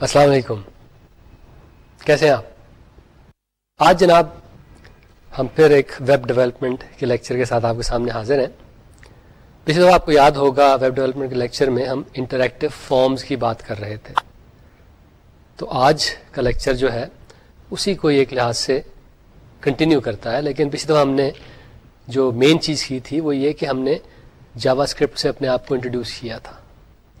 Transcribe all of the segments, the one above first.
السلام علیکم۔ کیسے ہیں آپ؟ آج جناب ہم پھر ایک ویب ڈیولپمنٹ کے لیکچر کے ساتھ آپ کے سامنے حاضر ہیں۔ پچھلے دفعہ آپ کو یاد ہوگا ویب ڈیولپمنٹ کے لیکچر میں ہم انٹریکٹیو فارمز کی بات کر رہے تھے۔ تو آج کا لیکچر جو ہے، اسی کو ایک لحاظ سے کنٹینیو کرتا ہے۔ لیکن پچھلی دفعہ ہم نے جو مین چیز کی تھی وہ یہ کہ ہم نے جاوا اسکرپٹ سے اپنے آپ کو انٹروڈیوس کیا تھا۔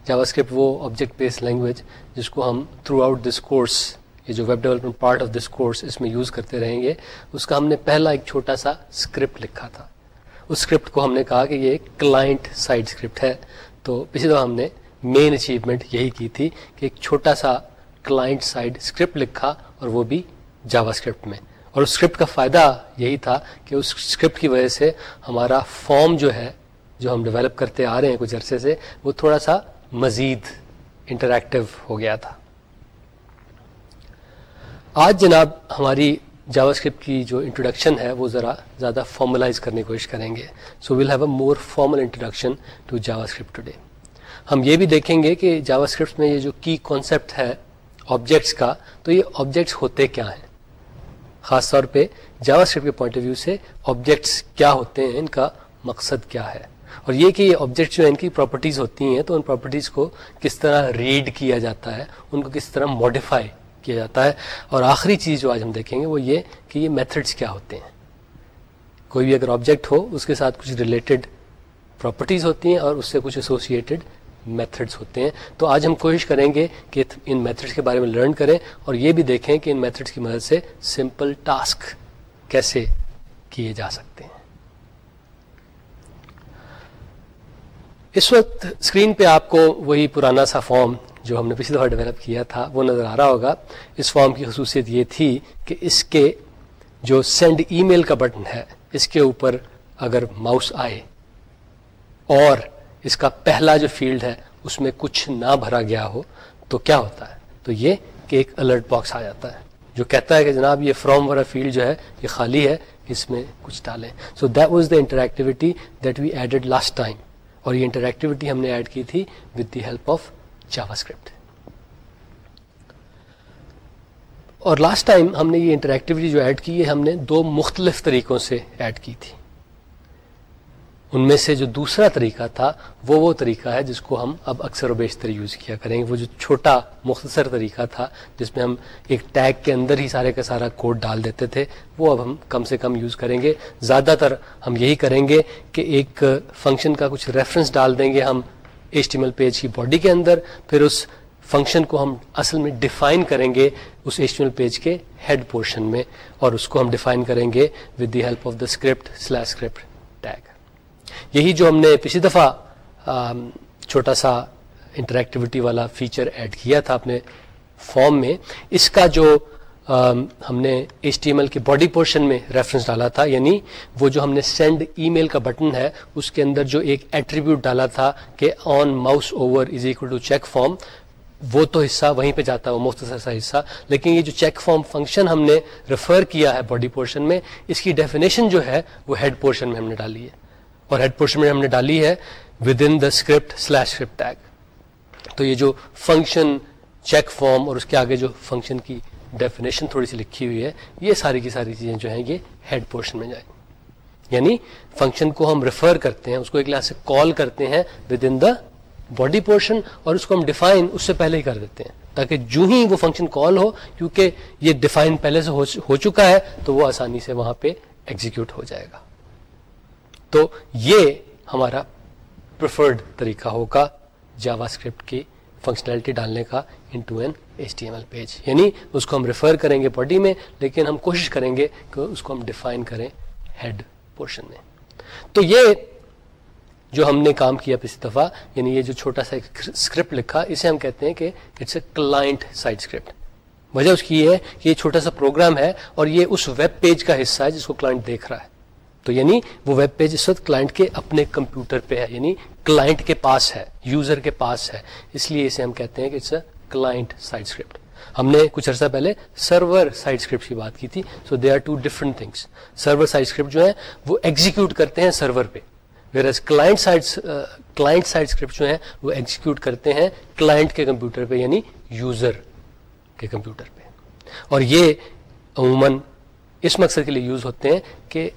جاوا اسکرپٹ وہ آبجیکٹ بیس لینگویج جس کو ہم تھرو آؤٹ دس کورس یہ جو web development part of this course اس میں یوز کرتے رہیں گے، اس کا ہم نے پہلا ایک چھوٹا سا اسکرپٹ لکھا تھا۔ اس اسکرپٹ کو ہم نے کہا کہ یہ کلائنٹ سائڈ اسکرپٹ ہے۔ تو پچھلی دفعہ ہم نے مین اچیومنٹ یہی کی تھی کہ ایک چھوٹا سا کلائنٹ سائڈ اسکرپٹ لکھا اور وہ بھی جاوا اسکرپٹ میں۔ اور اس اسکرپٹ کا فائدہ یہی تھا کہ اس اسکرپٹ کی وجہ سے ہمارا فارم جو ہے، جو ہم ڈیولپ کرتے آ رہے ہیں کچھ عرصے سے، وہ تھوڑا سا مزید انٹریکٹیو ہو گیا تھا۔ آج جناب ہماری جاوا اسکرپٹ کی جو انٹروڈکشن ہے وہ ذرا زیادہ فارملائز کرنے کی کوشش کریں گے۔ So we'll have a more formal introduction to JavaScript today ہم یہ بھی دیکھیں گے کہ جاوا اسکرپٹ میں یہ جو کی کانسیپٹ ہے آبجیکٹس کا، تو یہ آبجیکٹس ہوتے کیا ہیں؟ خاص طور پہ جاوا اسکرپٹ کے پوائنٹ آف ویو سے آبجیکٹس کیا ہوتے ہیں؟ ان کا مقصد کیا ہے؟ اور یہ کہ یہ آبجیکٹ جو ہیں، ان کی پراپرٹیز ہوتی ہیں، تو ان پراپرٹیز کو کس طرح ریڈ کیا جاتا ہے، ان کو کس طرح ماڈیفائی کیا جاتا ہے۔ اور آخری چیز جو آج ہم دیکھیں گے، وہ یہ کہ یہ میتھڈس کیا ہوتے ہیں۔ کوئی بھی اگر آبجیکٹ ہو، اس کے ساتھ کچھ ریلیٹڈ پراپرٹیز ہوتی ہیں اور اس سے کچھ ایسوسیٹڈ میتھڈس ہوتے ہیں۔ تو آج ہم کوشش کریں گے کہ ان میتھڈس کے بارے میں لرن کریں اور یہ بھی دیکھیں کہ ان میتھڈس کی مدد سے سمپل ٹاسک کیسے کیے جا سکتے ہیں۔ اس وقت اسکرین پہ آپ کو وہی پرانا سا فارم جو ہم نے پچھلی دفعہ ڈیولپ کیا تھا، وہ نظر آ رہا ہوگا۔ اس فارم کی خصوصیت یہ تھی کہ اس کے جو سینڈ ای میل کا بٹن ہے، اس کے اوپر اگر ماؤس آئے اور اس کا پہلا جو فیلڈ ہے، اس میں کچھ نہ بھرا گیا ہو، تو کیا ہوتا ہے؟ تو یہ کہ ایک الرٹ باکس آ جاتا ہے، جو کہتا ہے کہ جناب یہ فرام والا فیلڈ جو ہے، یہ خالی ہے، اس میں کچھ ڈالیں۔ So that was the interactivity that we added last time اور یہ انٹریکٹیوٹی ہم نے ایڈ کی تھی with the help of JavaScript اور لاسٹ ٹائم ہم نے یہ انٹریکٹیوٹی جو ایڈ کی ہے، ہم نے دو مختلف طریقوں سے ایڈ کی تھی۔ ان میں سے جو دوسرا طریقہ تھا، وہ وہ طریقہ ہے جس کو ہم اب اکثر و بیشتر یوز کیا کریں گے۔ وہ جو چھوٹا مختصر طریقہ تھا، جس میں ہم ایک ٹیگ کے اندر ہی سارے کا سارا کوڈ ڈال دیتے تھے، وہ اب ہم کم سے کم یوز کریں گے۔ زیادہ تر ہم یہی کریں گے کہ ایک فنکشن کا کچھ ریفرنس ڈال دیں گے ہم ایچ ٹی ایل پیج کی باڈی کے اندر، پھر اس فنکشن کو ہم اصل میں ڈیفائن کریں گے اس ایچ ٹی ایل پیج کے ہیڈ پورشن میں، اور اس کو ہم ڈیفائن کریں گے with the help of the script slash script tag یہی جو ہم نے پچھلی دفعہ چھوٹا سا انٹریکٹیوٹی والا فیچر ایڈ کیا تھا اپنے فارم میں، اس کا جو ہم نے ایچ ٹی ایم ایل کے باڈی پورشن میں ریفرنس ڈالا تھا یعنی وہ جو ہم نے سینڈ ای میل کا بٹن ہے، اس کے اندر جو ایک ایٹریبیوٹ ڈالا تھا کہ on mouse over is equal to check form وہ تو حصہ وہیں پہ جاتا ہے وہ مختصر سا حصہ۔ لیکن یہ جو چیک فارم فنکشن ہم نے ریفر کیا ہے باڈی پورشن میں، اس کی ڈیفینیشن جو ہے، وہ ہیڈ پورشن میں ہم نے ڈالی ہے۔ اور ہیڈ پورشن میں ہم نے ڈالی ہے within the script slash script tag تو یہ جو فنکشن چیک فارم اور اس کے آگے جو فنکشن کی ڈیفینیشن تھوڑی سی لکھی ہوئی ہے، یہ ساری کی ساری چیزیں جو ہیں یہ ہیڈ پورشن میں جائیں۔ یعنی فنکشن کو ہم ریفر کرتے ہیں، اس کو ایک لحاظ سے کال کرتے ہیں within the body portion اور اس کو ہم ڈیفائن اس سے پہلے ہی کر دیتے ہیں۔ تاکہ جو ہی وہ فنکشن کال ہو، کیونکہ یہ ڈیفائن پہلے سے ہو چکا ہے، تو وہ آسانی سے وہاں پہ ایگزیکیوٹ ہو جائے گا۔ تو یہ ہمارا پریفرڈ طریقہ ہوگا جاوا اسکرپٹ کی فنکشنلٹی ڈالنے کا into an H T M L page یعنی اس کو ہم ریفر کریں گے باڈی میں، لیکن ہم کوشش کریں گے کہ اس کو ہم ڈیفائن کریں ہیڈ پورشن میں. تو یہ جو ہم نے کام کیا پچھلی دفعہ یعنی یہ جو چھوٹا سا اسکرپٹ لکھا، اسے ہم کہتے ہیں کہ it's a client side script وجہ اس کی یہ ہے کہ یہ چھوٹا سا پروگرام ہے اور یہ اس ویب پیج کا حصہ ہے جس کو کلائنٹ دیکھ رہا ہے۔ تو یعنی وہ ویب پیج اس وقت کلائنٹ کے اپنے کمپیوٹر پہ ہے یعنی کلائنٹ کے پاس ہے یوزر کے پاس ہے۔ اس لیے اسے ہم کہتے ہیں کہ it's a client side script ہم نے کچھ عرصہ پہلے سرور سائڈ اسکرپٹ کی بات کی تھی۔ So they are two different things server side script جو ہے، وہ ایگزیکیوٹ کرتے ہیں سرور پہ۔ Whereas client side client side script جو ہیں وہ ایگزیکیوٹ کرتے ہیں کلائنٹ کے کمپیوٹر پہ یعنی یوزر کے کمپیوٹر پہ۔ اور یہ عموماً اس مقصد کے لیے یوز ہوتے ہیں کہ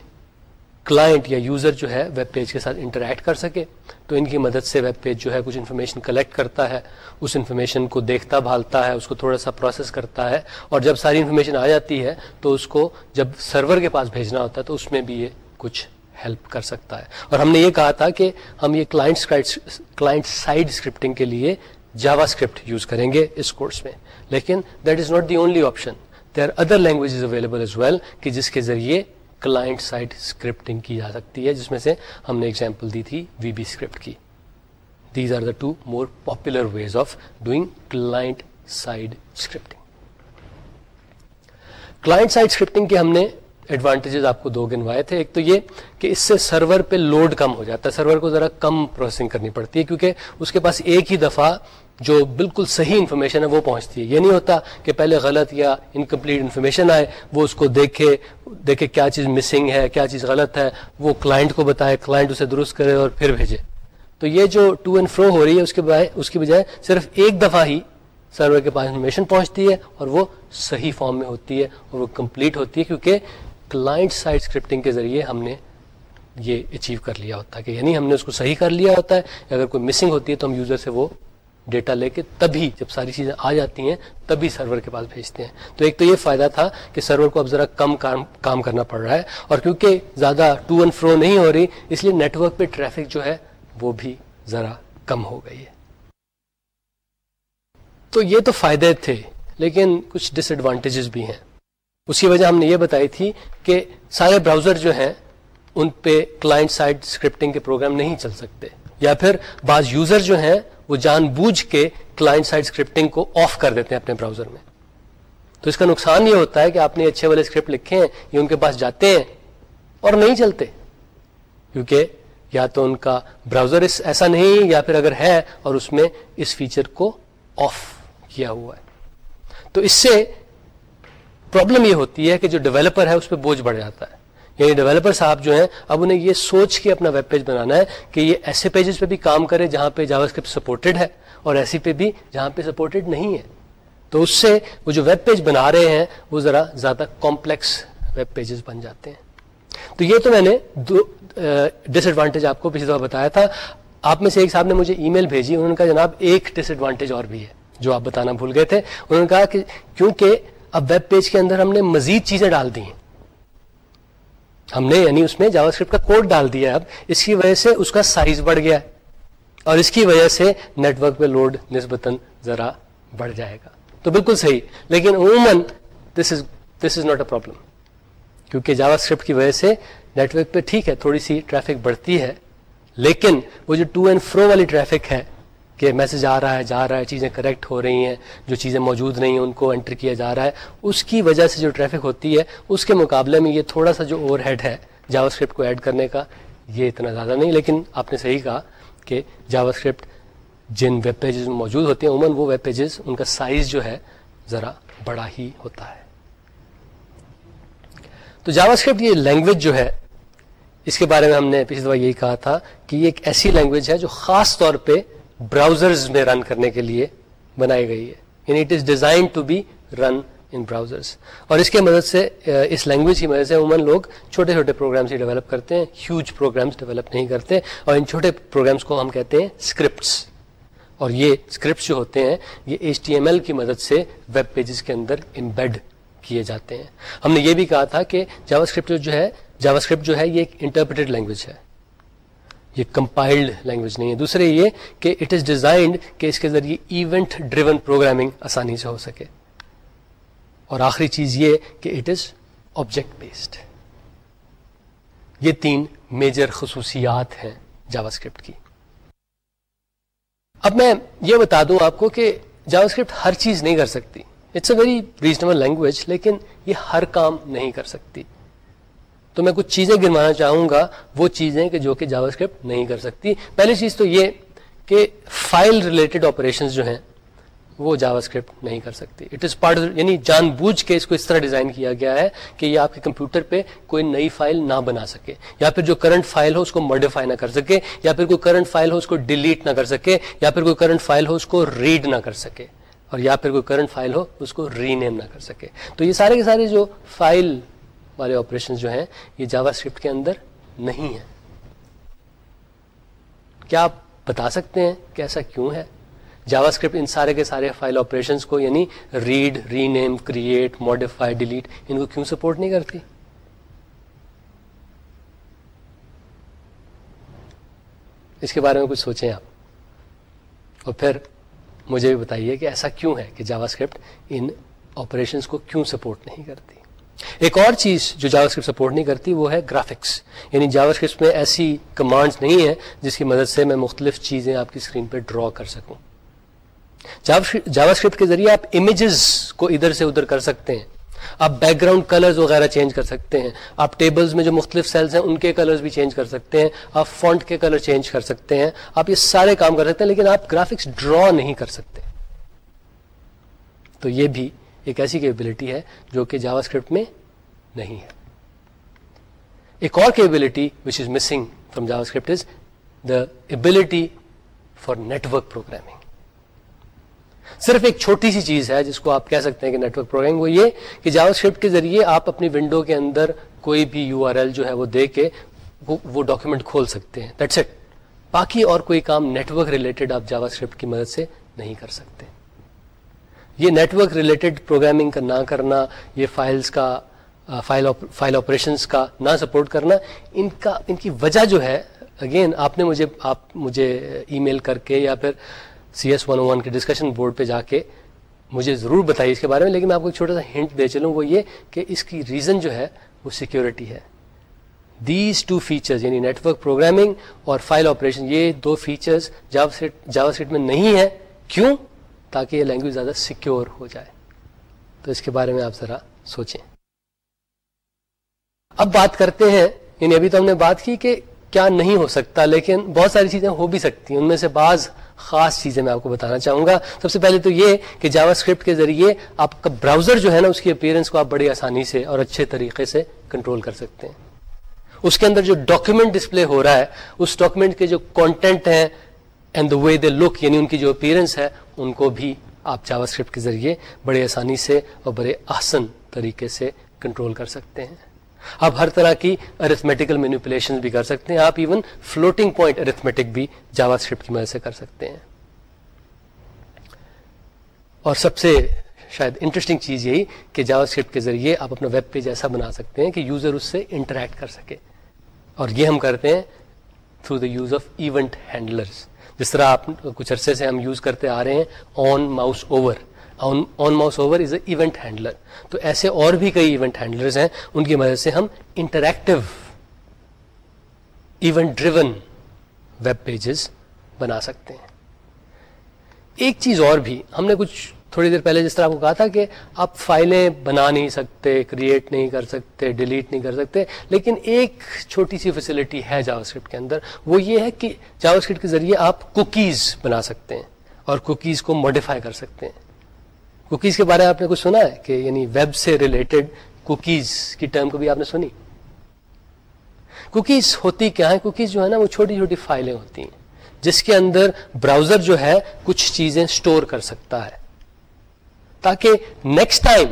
کلائنٹ یا یوزر جو ہے ویب پیج کے ساتھ انٹریکٹ کر سکے، تو ان کی مدد سے ویب پیج جو ہے کچھ انفارمیشن کلیکٹ کرتا ہے، اس انفارمیشن کو دیکھتا بھالتا ہے، اس کو تھوڑا سا پروسیس کرتا ہے اور جب ساری انفارمیشن آ جاتی ہے تو اس کو جب سرور کے پاس بھیجنا ہوتا ہے تو اس میں بھی یہ کچھ ہیلپ کر سکتا ہے۔ اور ہم نے یہ کہا تھا کہ ہم یہ کلائنٹ کلائنٹ سائڈ اسکرپٹنگ کے لیے جاوا اسکرپٹ یوز کریں گے اس کورس میں۔ لیکن that is not the only option there are other language available as well کہ جس کے ذریعے کلائنٹ سائڈ اسکرپٹنگ کی جا سکتی ہے، جس میں سے ہم نے اگزامپل دی تھی وی بی اسکرپٹ کی۔ These are the two more popular ways of doing client side scripting client side scripting کے ہم نے ایڈوانٹیجز آپ کو دو گنوائے تھے۔ ایک تو یہ کہ اس سے سرور پہ لوڈ کم ہو جاتا ہے۔ سرور کو ذرا کم پروسیسنگ کرنی پڑتی ہے، کیونکہ اس کے پاس ایک ہی دفعہ جو بالکل صحیح انفارمیشن ہے، وہ پہنچتی ہے۔ یہ نہیں ہوتا کہ پہلے غلط یا انکمپلیٹ انفارمیشن آئے، وہ اس کو دیکھے دیکھے کیا چیز مسنگ ہے، کیا چیز غلط ہے، وہ کلائنٹ کو بتائے کلائنٹ اسے درست کرے اور پھر بھیجے۔ تو یہ جو ٹو اینڈ فرو ہو رہی ہے، اس کے بجائے، اس کی بجائے صرف ایک دفعہ ہی سرور کے پاس انفارمیشن پہنچتی ہے اور وہ صحیح فارم میں ہوتی ہے اور وہ کمپلیٹ ہوتی ہے، کیونکہ کلائنٹ سائڈ اسکرپٹنگ کے ذریعے ہم نے یہ اچیو کر لیا ہوتا ہے کہ یعنی ہم نے اس کو صحیح کر لیا ہوتا ہے۔ اگر کوئی مسنگ ہوتی ہے تو ہم یوزر سے وہ ڈیٹا لے کے تبھی جب ساری چیزیں آ جاتی ہیں، تبھی سرور کے پاس بھیجتے ہیں۔ تو ایک تو یہ فائدہ تھا کہ سرور کو اب ذرا کم کام کرنا پڑ رہا ہے اور کیونکہ زیادہ ٹو اینڈ فرو نہیں ہو رہی، اس لیے نیٹورک پہ ٹریفک جو ہے وہ بھی ذرا کم ہو گئی ہے۔ تو یہ تو فائدے تھے، لیکن کچھ ڈس ایڈوانٹیجز بھی ہیں۔ اس کی وجہ ہم نے یہ بتائی تھی کہ سارے براؤزر جو ہیں، ان پہ کلائنٹ سائڈ اسکرپٹنگ کے پروگرام نہیں چل سکتے۔ یا پھر بعض یوزر جو ہیں وہ جان بوجھ کے کلائنٹ سائڈ اسکرپٹنگ کو آف کر دیتے ہیں اپنے براؤزر میں۔ تو اس کا نقصان یہ ہوتا ہے کہ آپ نے اچھے والے اسکرپٹ لکھے ہیں، یہ ان کے پاس جاتے ہیں اور نہیں چلتے۔ کیونکہ یا تو ان کا براؤزر ایسا نہیں، یا پھر اگر ہے اور اس میں اس فیچر کو آف کیا ہوا ہے۔ تو اس سے پرابلم یہ ہوتی ہے کہ جو ڈیولپر ہے، اس پہ بوجھ بڑھ جاتا ہے۔ یعنی ڈیولپر صاحب جو ہیں، اب انہیں یہ سوچ کے اپنا ویب پیج بنانا ہے کہ یہ ایسے پیجز پہ بھی کام کرے جہاں پہ جاوا اسکرپٹ سپورٹڈ ہے اور ایسی پہ بھی جہاں پہ سپورٹڈ نہیں ہے۔ تو اس سے وہ جو ویب پیج بنا رہے ہیں، وہ ذرا زیادہ کمپلیکس ویب پیجز بن جاتے ہیں۔ تو یہ تو میں نے ڈس ایڈوانٹیج آپ کو پچھلی دفعہ بتایا تھا۔ آپ میں سے ایک صاحب نے مجھے ای میل بھیجی، انہوں نے کہا جناب ایک ڈس ایڈوانٹیج اور بھی ہے، جو آپ بتانا بھول گئے تھے۔ انہوں نے کہا کہ کیونکہ اب ویب پیج کے اندر ہم نے مزید چیزیں ڈال دی ہیں۔ ہم نے یعنی اس میں جاوا اسکرپٹ کا کوڈ ڈال دیا اب، اس کی وجہ سے اس کا سائز بڑھ گیا اور اس کی وجہ سے نیٹ ورک پہ لوڈ نسبتاً ذرا بڑھ جائے گا۔ تو بالکل صحیح، لیکن عموماً دس از دس از ناٹ اے پرابلم کیونکہ جاوا اسکرپٹ کی وجہ سے نیٹ ورک پہ ٹھیک ہے، تھوڑی سی ٹریفک بڑھتی ہے، لیکن وہ جو ٹو اینڈ فرو والی ٹریفک ہے کہ میسج آ رہا ہے، جا رہا ہے، چیزیں کریکٹ ہو رہی ہیں، جو چیزیں موجود نہیں ہیں، ان کو انٹر کیا جا رہا ہے۔ اس کی وجہ سے جو ٹریفک ہوتی ہے، اس کے مقابلے میں یہ تھوڑا سا جو اوور ہیڈ ہے جاوا اسکرپٹ کو ایڈ کرنے کا، یہ اتنا زیادہ نہیں۔ لیکن آپ نے صحیح کہا کہ جاوا اسکرپٹ جن ویب پیجز میں موجود ہوتے ہیں، عموماً وہ ویب پیجز ان کا سائز جو ہے ذرا بڑا ہی ہوتا ہے۔ تو جاوا اسکرپٹ یہ لینگویج جو ہے، اس کے بارے میں ہم نے پچھلی دفعہ یہی کہا تھا کہ یہ ایک ایسی لینگویج ہے جو خاص طور پہ براؤزرز میں رن کرنے کے لیے بنائی گئی ہے۔ یعنی it is design to be run in browsers اور اس کے مدد سے اس لینگویج کی مدد سے عموماً لوگ چھوٹے چھوٹے پروگرامس ہی ڈیولپ کرتے ہیں۔ ہیوج پروگرامس ڈیولپ نہیں کرتے۔ اور ان چھوٹے پروگرامس کو ہم کہتے ہیں اسکرپٹس اور یہ اسکرپٹس جو ہوتے ہیں، یہ ایچ ٹی ایم ایل کی مدد سے ویب پیجز کے اندر امبیڈ کیے جاتے ہیں۔ ہم نے یہ بھی کہا تھا کہ جاوا اسکرپٹ جو ہے جاوا اسکرپٹ جو ہے یہ ایک انٹرپریٹڈ لینگویج ہے۔ یہ کمپائلڈ لینگویج نہیں ہے۔ دوسرے یہ کہ اٹ از ڈیزائنڈ کہ اس کے ذریعے ایونٹ ڈریون پروگرامنگ آسانی سے ہو سکے۔ اور آخری چیز یہ کہ اٹ از آبجیکٹ بیسڈ یہ تین میجر خصوصیات ہیں جاوا اسکرپٹ کی۔ اب میں یہ بتا دوں آپ کو کہ جاوا اسکرپٹ ہر چیز نہیں کر سکتی۔ It's a very reasonable language لیکن یہ ہر کام نہیں کر سکتی۔ تو میں کچھ چیزیں گنوانا چاہوں گا، وہ چیزیں کہ جو کہ جاوا اسکرپٹ نہیں کر سکتی۔ پہلی چیز تو یہ کہ فائل ریلیٹڈ آپریشن جو ہیں، وہ جاوا اسکرپٹ نہیں کر سکتی۔ اٹ از پارٹ یعنی جان بوجھ کے اس کو اس طرح ڈیزائن کیا گیا ہے کہ یہ آپ کے کمپیوٹر پہ کوئی نئی فائل نہ بنا سکے۔ یا پھر جو کرنٹ فائل ہو اس کو ماڈیفائی نہ کر سکے، یا پھر کوئی کرنٹ فائل ہو اس کو ڈیلیٹ نہ کر سکے، یا پھر کوئی کرنٹ فائل ہو اس کو ریڈ نہ کر سکے، اور یا پھر کوئی کرنٹ فائل ہو اس کو ری نیم نہ کر سکے۔ تو یہ سارے کے سارے جو فائل والے آپریشن جو ہیں، یہ جاوا اسکرپٹ کے اندر نہیں ہے کیا آپ بتا سکتے ہیں کہ ایسا کیوں ہے؟ جاوا اسکرپٹ ان سارے کے سارے فائل آپریشن کو یعنی read rename create modify delete ان کو کیوں سپورٹ نہیں کرتی؟ اس کے بارے میں کچھ سوچیں آپ۔ اور پھر مجھے بھی بتائیے کہ ایسا کیوں ہے کہ جاوا اسکرپٹ ان آپریشنس کو کیوں سپورٹ نہیں کرتی؟ ایک اور چیز جو جاوا اسکرپٹ سپورٹ نہیں کرتی وہ ہے گرافکس یعنی جاوا اسکرپٹ میں ایسی کمانڈز نہیں ہے جس کی مدد سے میں مختلف چیزیں آپ کی اسکرین پہ ڈرا کر سکوں. جاوا اسکرپٹ کے ذریعے آپ امیجز کو ادھر سے ادھر کر سکتے ہیں. آپ بیک گراؤنڈ کلرز وغیرہ چینج کر سکتے ہیں. آپ ٹیبلز میں جو مختلف سیلز ہیں ان کے کلرز بھی چینج کر سکتے ہیں. آپ فونٹ کے کلر چینج کر سکتے ہیں. آپ یہ سارے کام کر سکتے ہیں لیکن آپ گرافکس ڈرا نہیں کر سکتے. تو یہ بھی ایک ایسی کیپبلٹی ہے جو کہ جاوا اسکرپٹ میں نہیں ہے۔ ایک اور capability which is missing from JavaScript is the ability for network programming صرف ایک چھوٹی سی چیز ہے جس کو آپ کہہ سکتے ہیں کہ نیٹورک پروگرام وہ یہ کہ جاوا اسکرپٹ کے ذریعے آپ اپنی ونڈو کے اندر کوئی بھی یو آر ایل جو ہے وہ دے کے وہ ڈاکیومنٹ کھول سکتے ہیں۔ دیٹس اٹ باقی اور کوئی کام نیٹورک ریلیٹڈ آپ جاوا اسکرپٹ کی مدد سے نہیں کر سکتے۔ یہ نیٹورک ریلیٹڈ پروگرامنگ کا نہ کرنا، یہ فائلز کا فائل فائل آپریشنس کا نہ سپورٹ کرنا، ان کا، ان کی وجہ جو ہے اگین آپ نے مجھے، آپ مجھے ای میل کر کے یا پھر سی ایس ون ون کے ڈسکشن بورڈ پہ جا کے مجھے ضرور بتائیے اس کے بارے میں، لیکن میں آپ کو ایک چھوٹا سا ہنٹ دے چلوں، وہ یہ کہ اس کی ریزن جو ہے، وہ سیکورٹی ہے۔ دیز ٹو فیچرز یعنی نیٹورک پروگرامنگ اور فائل آپریشن یہ دو فیچرز جاوا سیٹ میں نہیں ہے کیوں؟ تاکہ یہ لینگویج زیادہ سیکیور ہو جائے۔ تو اس کے بارے میں آپ ذرا سوچیں۔ اب بات کرتے ہیں یعنی ابھی تو ہم نے بات کی کہ کیا نہیں ہو سکتا، لیکن بہت ساری چیزیں ہو بھی سکتی ہیں۔ ان میں سے بعض خاص چیزیں میں آپ کو بتانا چاہوں گا۔ سب سے پہلے تو یہ کہ جاوا اسکرپٹ کے ذریعے آپ کا براؤزر جو ہے نا، اس کی اپیرنس کو آپ بڑی آسانی سے اور اچھے طریقے سے کنٹرول کر سکتے ہیں۔ اس کے اندر جو ڈاکیومنٹ ڈسپلے ہو رہا ہے، اس ڈاکیومنٹ کے جو کانٹینٹ ہیں اینڈ دا وے دے لک یعنی ان کی جو اپیرنس ہے، ان کو بھی آپ جاوا اسکرپٹ کے ذریعے بڑے آسانی سے اور بڑے آسن طریقے سے کنٹرول کر سکتے ہیں۔ آپ ہر طرح کی ارتھمیٹیکل مینیپولیشن بھی کر سکتے ہیں۔ آپ ایون فلوٹنگ پوائنٹ ارتھمیٹک بھی جاوا اسکرپٹ کی مدد سے کر سکتے ہیں۔ اور سب سے شاید انٹرسٹنگ چیز یہی کہ جاوا اسکرپٹ کے ذریعے آپ اپنا ویب پیج ایسا بنا سکتے ہیں کہ یوزر اس سے انٹریکٹ کر سکے۔ اور یہ ہم کرتے ہیں through the use of event handlers جس طرح آپ کچھ عرصے سے ہم یوز کرتے آ رہے ہیں on mouse over on mouse over is a event handler تو ایسے اور بھی کئی ایونٹ ہینڈلرز ہیں، ان کی مدد سے ہم interactive event driven web pages بنا سکتے ہیں۔ ایک چیز اور بھی، ہم نے کچھ تھوڑی دیر پہلے جس طرح آپ کو کہا تھا کہ آپ فائلیں بنا نہیں سکتے کریٹ نہیں کر سکتے ڈیلیٹ نہیں کر سکتے، لیکن ایک چھوٹی سی فیسلٹی ہے جاوا اسکرپٹ کے اندر، وہ یہ ہے کہ جاوا اسکرپٹ کے ذریعے آپ کوکیز بنا سکتے ہیں اور کوکیز کو ماڈیفائی کر سکتے ہیں۔ کوکیز کے بارے میں آپ نے کچھ سنا ہے کہ یعنی ویب سے ریلیٹڈ کوکیز کی ٹرم کو بھی آپ نے سنی؟ کوکیز ہوتی کیا ہے کوکیز جو ہے نا، وہ چھوٹی چھوٹی فائلیں ہوتی ہیں، جس کے اندر براؤزر جو ہے کچھ چیزیں سٹور کر سکتا ہے۔ تاکہ نیکسٹ ٹائم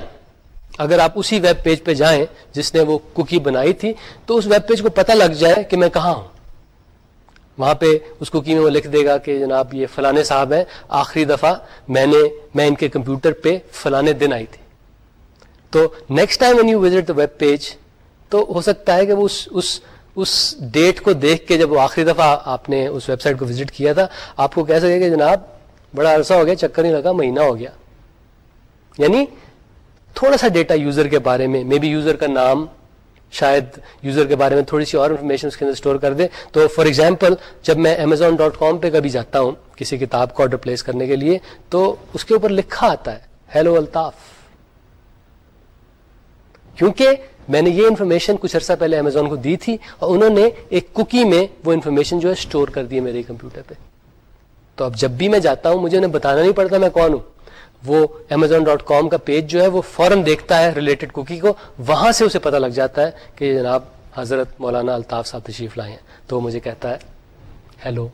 اگر آپ اسی ویب پیج پہ جائیں جس نے وہ کوکی بنائی تھی، تو اس ویب پیج کو پتہ لگ جائے کہ میں کہاں ہوں۔ وہاں پہ اس کوکی میں وہ لکھ دے گا کہ جناب یہ فلانے صاحب ہیں، آخری دفعہ میں نے، میں ان کے کمپیوٹر پہ فلانے دن آئی تھی۔ تو next time when you visit the web page تو ہو سکتا ہے کہ وہ اس اس اس ڈیٹ کو دیکھ کے جب وہ آخری دفعہ آپ نے اس ویب سائٹ کو وزٹ کیا تھا، آپ کو کہہ سکے کہ جناب بڑا عرصہ ہو گیا، چکر نہیں لگا، مہینہ ہو گیا۔ یعنی تھوڑا سا ڈیٹا یوزر کے بارے میں مے بی یوزر کا نام شاید یوزر کے بارے میں تھوڑی سی اور انفارمیشن اس کے اندر اسٹور کر دے۔ تو فار ایگزامپل جب میں امیزون ڈاٹ کام پہ کبھی جاتا ہوں کسی کتاب کو آرڈر پلیس کرنے کے لیے، تو اس کے اوپر لکھا آتا ہے ہیلو الطاف. کیونکہ میں نے یہ انفارمیشن کچھ عرصہ پہلے امیزون کو دی تھی اور انہوں نے ایک کوکی میں وہ انفارمیشن جو ہے اسٹور کر دی میرے کمپیوٹر پہ۔ تو اب جب بھی میں جاتا ہوں، مجھے انہیں بتانا نہیں پڑتا میں کون ہوں۔ وہ امیزون ڈاٹ کام کا پیج جو ہے وہ فوراً دیکھتا ہے ریلیٹڈ کوکی کو، وہاں سے اسے پتا لگ جاتا ہے کہ جناب حضرت مولانا الطاف صاحب تشریف لائے ہیں۔ تو وہ مجھے کہتا ہے hello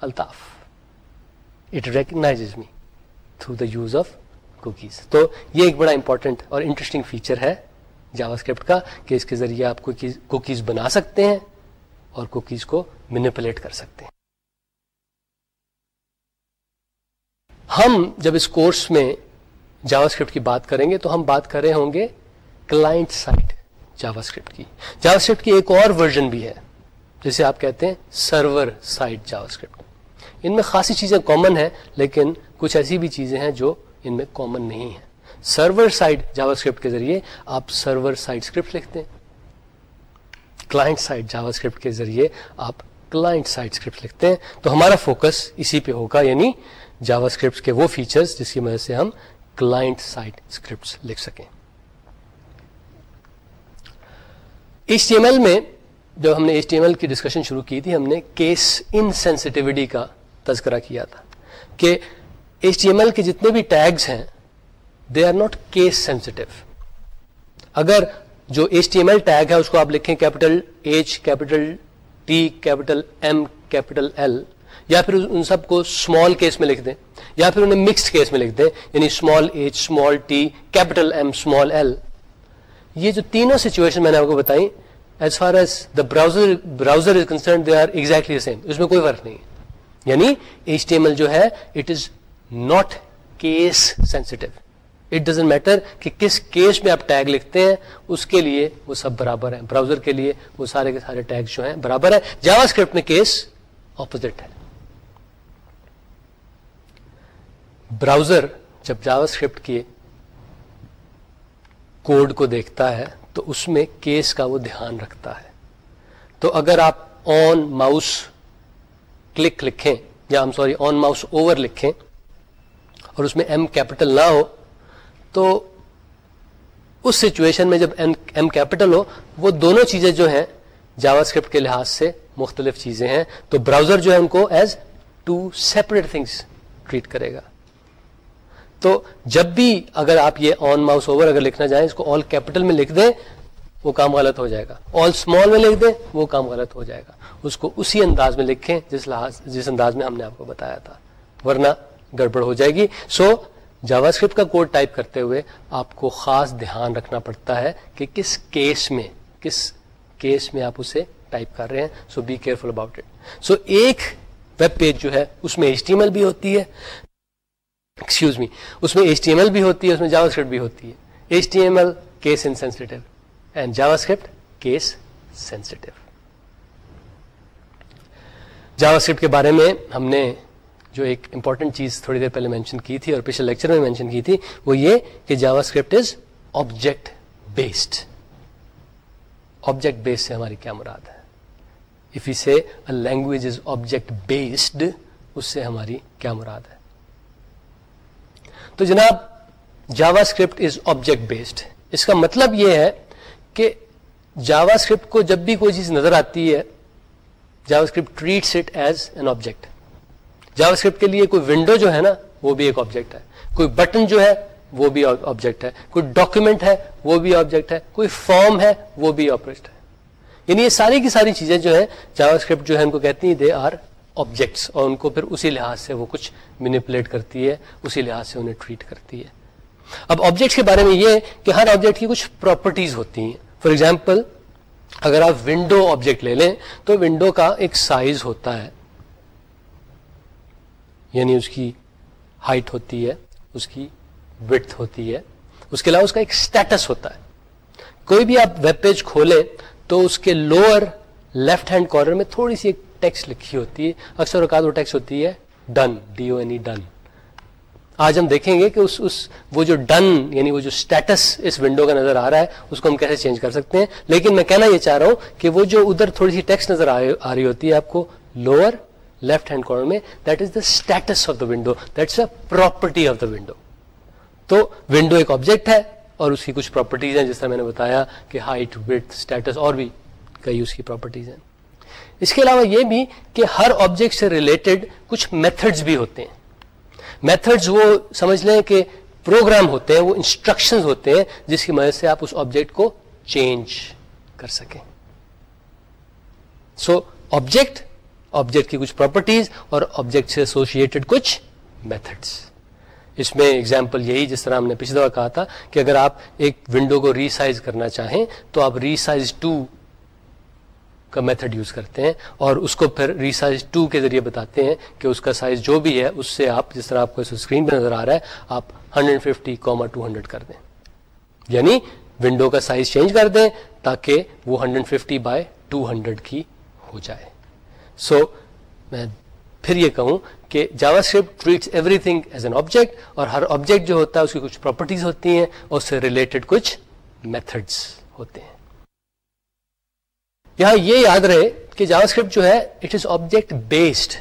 Altaf. It recognize me through the use of cookies تو یہ ایک بڑا امپورٹنٹ اور انٹرسٹنگ فیچر ہے جاوا اسکرپٹ کا کہ اس کے ذریعے آپ کوکیز بنا سکتے ہیں اور کوکیز کو مینیپولیٹ کر سکتے ہیں۔ ہم جب اس کورس میں جاوا اسکرپٹ کی بات کریں گے تو ہم بات کر رہے ہوں گے کلائنٹ سائٹ جاوا اسکرپٹ کی۔ جاوا اسکرپٹ کی ایک اور ورژن بھی ہے، جسے آپ کہتے ہیں server side Java script in میں خاصی چیزیں کامن ہیں، لیکن کچھ ایسی بھی چیزیں ہیں جو ان میں کامن نہیں ہیں۔ سرور سائٹ جاوا اسکرپٹ کے ذریعے آپ سرور سائٹ اسکرپٹ لکھتے ہیں۔ کلائنٹ سائٹ جاوا اسکرپٹ کے ذریعے آپ کلائنٹ سائٹ اسکرپٹ لکھتے ہیں۔ تو ہمارا فوکس اسی پہ ہوگا یعنی جاوا اسکرپٹ کے وہ فیچرز جس کی وجہ سے ہم کلائنٹ سائٹ اسکرپٹ لکھ سکیں۔ ایچ ٹی ایم ایل میں جب ہم نے ایچ ٹی ایم ایل کی ڈسکشن شروع کی تھی، ہم نے کیس ان سینسٹیوٹی کا تذکرہ کیا تھا کہ ایچ ٹی ایم ایل کے جتنے بھی ٹیگز ہیں they are not case sensitive اگر جو H T M L tag ہے، اس کو آپ لکھیں capital H capital T capital M capital L یا پھر ان سب کو اسمال کیس میں لکھ دیں، یا پھر انہیں مکسڈ کیس میں لکھ دیں یعنی small H small T capital M small L یہ جو تینوں سچویشن میں نے آپ کو بتائی as far as the browser browser is concern they are exactly same اس میں کوئی فرق نہیں یعنی ایچ ٹی ایم ایل جو ہے it is not case sensitive it doesn't matter کہ کس کیس میں آپ ٹیگ لکھتے ہیں، اس کے لیے وہ سب برابر ہیں۔ براؤزر کے لیے وہ سارے کے سارے ٹیگ جو ہیں برابر ہے جاوا اسکرپٹ میں کیس اپوزٹ ہے۔ براؤزر جب جاوا اسکرپٹ کے کوڈ کو دیکھتا ہے تو اس میں کیس کا وہ دھیان رکھتا ہے۔ تو اگر آپ آن ماؤس کلک لکھیں، یا ہم سوری آن ماؤس اوور لکھیں اور اس میں ایم کیپٹل نہ ہو، تو اس سچویشن میں جب ایم کیپٹل ہو، وہ دونوں چیزیں جو ہیں جاوا اسکرپٹ کے لحاظ سے مختلف چیزیں ہیں۔ تو براؤزر جو ہے ان کو as two separate things treat کرے گا۔ تو جب بھی اگر آپ یہ آن ماؤس اوور اگر لکھنا چاہیں، اس کو آل کیپٹل میں لکھ دیں، وہ کام غلط ہو جائے گا۔ آل اسمال میں لکھ دیں، وہ کام غلط ہو جائے گا۔ اس کو اسی انداز میں لکھیں جس لحاظ جس انداز میں ہم نے آپ کو بتایا تھا۔ ورنہ گڑبڑ ہو جائے گی۔ سو جاوا اسکرپٹ کا کوڈ ٹائپ کرتے ہوئے آپ کو خاص دھیان رکھنا پڑتا ہے کہ کس کیس میں کس کیس میں آپ اسے ٹائپ کر رہے ہیں۔ So be careful about it so ایک ویب پیج جو ہے، اس میں ایچ ٹی ایم ایل بھی ہوتی ہے۔ ایکسکیوز می اس میں ایچ ٹی ایم ایل بھی ہوتی ہے، اس میں جاوا اسکرپٹ بھی ہوتی ہے. H T M L case insensitive and JavaScript case sensitive JavaScript کے بارے میں ہم نے جو ایک امپورٹنٹ چیز تھوڑی دیر پہلے مینشن کی تھی اور پچھلے لیکچر میں مینشن کی تھی، وہ یہ کہ JavaScript is object based object base سے ہماری کیا مراد ہے؟ If you say language is object based اس سے ہماری کیا مراد ہے؟ تو جناب JavaScript is object based اس کا مطلب یہ ہے کہ جاوا اسکرپٹ کو جب بھی کوئی چیز نظر آتی ہے JavaScript treats it as an object JavaScript کے لیے کوئی ونڈو جو ہے نا، وہ بھی ایک آبجیکٹ ہے. کوئی بٹن جو ہے، وہ بھی آبجیکٹ ہے. کوئی ڈاکومنٹ ہے، وہ بھی آبجیکٹ ہے. کوئی فارم ہے، وہ بھی آبجیکٹ ہے. یعنی یہ ساری کی ساری چیزیں جو ہے جاوا اسکرپٹ جو ہے، ان کو کہتی ہیں دے آر آبجیکٹس اور ان کو پھر اسی لحاظ سے وہ کچھ مینیپولیٹ کرتی ہے، اسی لحاظ سے انہیں ٹریٹ کرتی ہے۔ اب آبجیکٹس کے بارے میں یہ کہ ہر آبجیکٹ کی کچھ پراپرٹیز ہوتی ہیں۔ فار ایگزامپل اگر آپ ونڈو آبجیکٹ لے لیں تو ونڈو کا ایک سائز ہوتا ہے۔ یعنی اس کی ہائٹ ہوتی ہے، اس کی وتھ ہوتی ہے۔ اس کے علاوہ اس کا ایک اسٹیٹس ہوتا ہے۔ کوئی بھی آپ ویب پیج کھولیں تو اس کے لوور لیفٹ ہینڈ کارنر میں تھوڑی سی ایک ٹیکس لکھی ہوتی ہے۔ اکثر اوقات وہ ٹیکس ہوتی ہے done, D O N E, done. آج ہم دیکھیں گے کہ اس اس، وہ جو ڈن یعنی وہ جو اسٹیٹس اس ونڈو کا نظر آ رہا ہے، اس کو ہم کیسے چینج کر سکتے ہیں؟ لیکن میں کہنا یہ چاہ رہا ہوں کہ وہ جو ادھر تھوڑی سی ٹیکس نظر آ رہی ہوتی ہے آپ کو، لوور لیفٹ ہینڈ کارنر میں that is the status of the window that's a property of the window تو ونڈو ایک آبجیکٹ ہے اور اس کی کچھ پراپرٹیز ہیں، جس طرح میں نے بتایا کہ ہائٹ وتھ اسٹیٹس اور بھی کئی اس کی پراپرٹیز ہیں۔ اس کے علاوہ یہ بھی کہ ہر آبجیکٹ سے ریلیٹڈ کچھ میتھڈز بھی ہوتے ہیں۔ میتھڈز وہ سمجھ لیں کہ پروگرام ہوتے ہیں، وہ انسٹرکشن ہوتے ہیں جس کی مدد سے آپ اس آبجیکٹ کو چینج کر سکیں۔ سو آبجیکٹ آبجیکٹ کی کچھ پراپرٹیز اور آبجیکٹ سے ایسوسیٹڈ کچھ میتھڈس اس میں اگزامپل یہی جس طرح ہم نے پچھلی دفعہ کہا تھا کہ اگر آپ ایک ونڈو کو ریسائز کرنا چاہیں تو آپ ریسائز ٹو کا میتھڈ یوز کرتے ہیں اور اس کو پھر ریسائز ٹو کے ذریعے بتاتے ہیں کہ اس کا سائز جو بھی ہے اس سے آپ جس طرح آپ کو اسکرین پہ نظر آ رہا ہے آپ hundred fifty comma two hundred کر دیں۔ یعنی ونڈو کا سائز چینج کر دیں تاکہ وہ hundred fifty by two hundred کی ہو جائے۔ سو so, میں پھر یہ کہوں کہ JavaScript treats everything as an object اور ہر آبجیکٹ جو ہوتا ہے اس کی کچھ پراپرٹیز ہوتی ہیں اور اس سے ریلیٹڈ کچھ میتھڈس ہوتے ہیں۔ یہاں یہ یاد رہے کہ جاوا اسکرپٹ جو ہے it is object based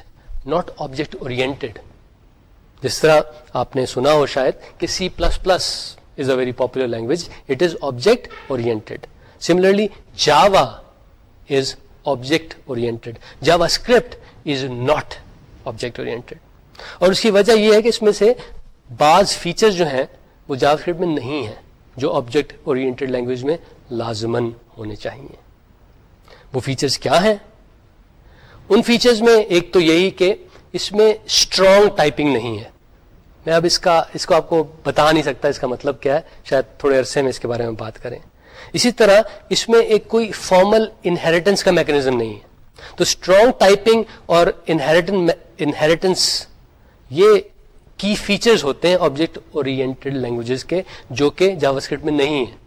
not object oriented جس طرح آپ نے سنا ہو شاید کہ C plus plus is a very popular language it is object oriented similarly Java is object oriented JavaScript is not object oriented اور اس کی وجہ یہ ہے کہ اس میں سے بعض فیچر جو ہیں، وہ جاوا اسکرپٹ میں نہیں ہیں، جو آبجیکٹ اورینٹیڈ لینگویج میں لازمن ہونے چاہیے وہ فیچرز کیا ہیں؟ ان فیچرز میں ایک تو یہی کہ اس میں اسٹرانگ ٹائپنگ نہیں ہے۔ میں اب اس کا، اس کو آپ کو بتا نہیں سکتا اس کا مطلب کیا ہے۔ شاید تھوڑے عرصے میں اس کے بارے میں بات کریں۔ اسی طرح اس میں ایک کوئی فارمل انہیریٹنس کا میکنیزم نہیں ہے۔ تو اسٹرانگ ٹائپنگ اور انہیریٹنس یہ کی فیچرز ہوتے ہیں آبجیکٹ اورینٹیڈ لینگویجز کے، جو کہ جاوا اسکرپٹ میں نہیں ہے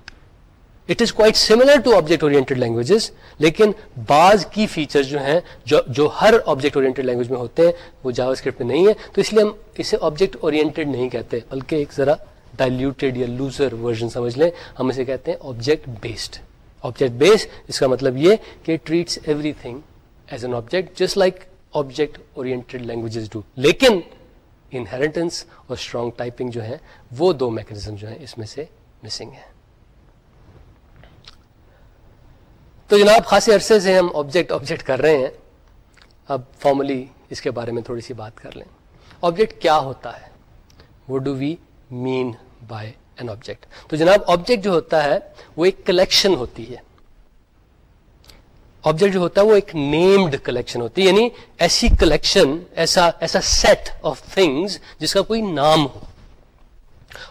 it is quite similar to object oriented languages لیکن بعض کی فیچر جو ہیں، جو جو ہر آبجیکٹ اورینٹیڈ لینگویج میں ہوتے ہیں، وہ جاوا اسکرپٹ میں نہیں ہے۔ تو اس لیے ہم اسے آبجیکٹ اورینٹیڈ نہیں کہتے، بلکہ ایک ذرا ڈائلوٹیڈ یا لوزر ورژن سمجھ لیں۔ ہم اسے کہتے ہیں آبجیکٹ بیسڈ آبجیکٹ بیسڈ اس کا مطلب یہ کہ treats everything as an object just like object oriented languages do لیکن انہیریٹنس اور اسٹرانگ ٹائپنگ جو ہے وہ دو میکنیزم جو ہیں اس میں سے مسنگ ہے تو جناب خاصے عرصے سے ہم آبجیکٹ آبجیکٹ کر رہے ہیں۔ اب فارملی اس کے بارے میں تھوڑی سی بات کر لیں۔ آبجیکٹ کیا ہوتا ہے؟ وہ do we mean by an object تو جناب آبجیکٹ جو ہوتا ہے وہ ایک کلیکشن ہوتی ہے۔ آبجیکٹ جو ہوتا ہے وہ ایک نیمڈ کلیکشن ہوتی ہے۔ یعنی ایسی کلیکشن ایسا ایسا سیٹ آف تھنگس جس کا کوئی نام ہو۔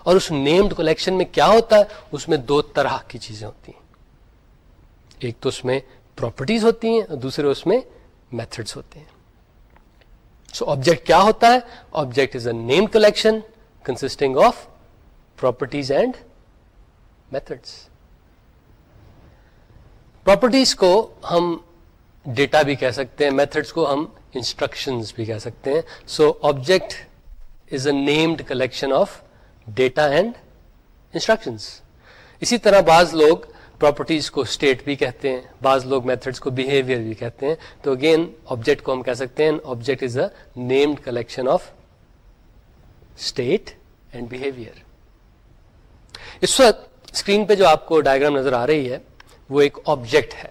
اور اس نیمڈ کلیکشن میں کیا ہوتا ہے؟ اس میں دو طرح کی چیزیں ہوتی ہیں۔ ایک تو اس میں پراپرٹیز ہوتی ہیں اور دوسرے اس میں میتھڈس ہوتے ہیں۔ سو so, آبجیکٹ کیا ہوتا ہے؟ Object is a name collection consisting of properties and methods properties کو ہم ڈیٹا بھی کہہ سکتے ہیں میتھڈس کو ہم انسٹرکشنز بھی کہہ سکتے ہیں۔ So object is a named collection of data and instructions اسی طرح بعض لوگ پراپرٹیز کو اسٹیٹ بھی کہتے ہیں، بعض لوگ میتھڈس کو بہیویئر بھی کہتے ہیں. تو اگین آبجیکٹ کو ہم کہہ سکتے ہیں object is a named collection of state and behaviour اس وقت اسکرین پہ جو آپ کو ڈائگرام نظر آ رہی ہے، وہ ایک آبجیکٹ ہے،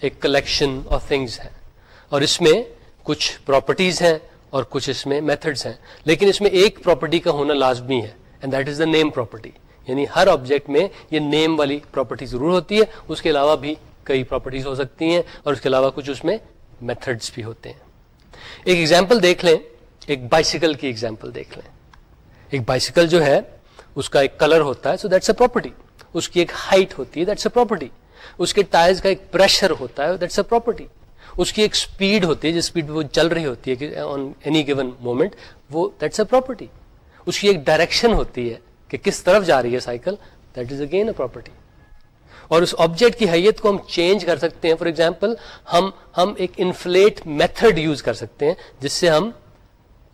ایک کلیکشن آف تھنگس ہے. اور اس میں کچھ پراپرٹیز ہیں اور کچھ اس میں میتھڈس ہیں. لیکن اس میں ایک پراپرٹی کا ہونا لازمی ہے and that is the name property یعنی ہر آبجیکٹ میں یہ نیم والی پراپرٹی ضرور ہوتی ہے اس کے علاوہ بھی کئی پراپرٹیز ہو سکتی ہیں اور اس کے علاوہ کچھ اس میں میتھڈس بھی ہوتے ہیں۔ ایک ایگزامپل دیکھ لیں، ایک بائسیکل کی ایگزامپل دیکھ لیں۔ ایک بائسیکل جو ہے، اس کا ایک کلر ہوتا ہے سو دیٹس اے پراپرٹی اس کی ایک ہائٹ ہوتی ہے دیٹس اے پراپرٹی اس کے ٹائرز کا ایک پریشر ہوتا ہے دیٹس اے پراپرٹی اس کی ایک اسپیڈ ہوتی ہے، جس اسپیڈ پہ وہ چل رہی ہوتی ہے آن اینی گیون مومنٹ وہ دیٹس اے پراپرٹی اس کی ایک ڈائریکشن ہوتی ہے کہ کس طرف جا رہی ہے cycle that is again a property اور اس آبجیکٹ کی حیت کو ہم چینج کر سکتے ہیں. فار ایگزامپل ہم ہم ایک انفلیٹ میتھڈ یوز کر سکتے ہیں، جس سے ہم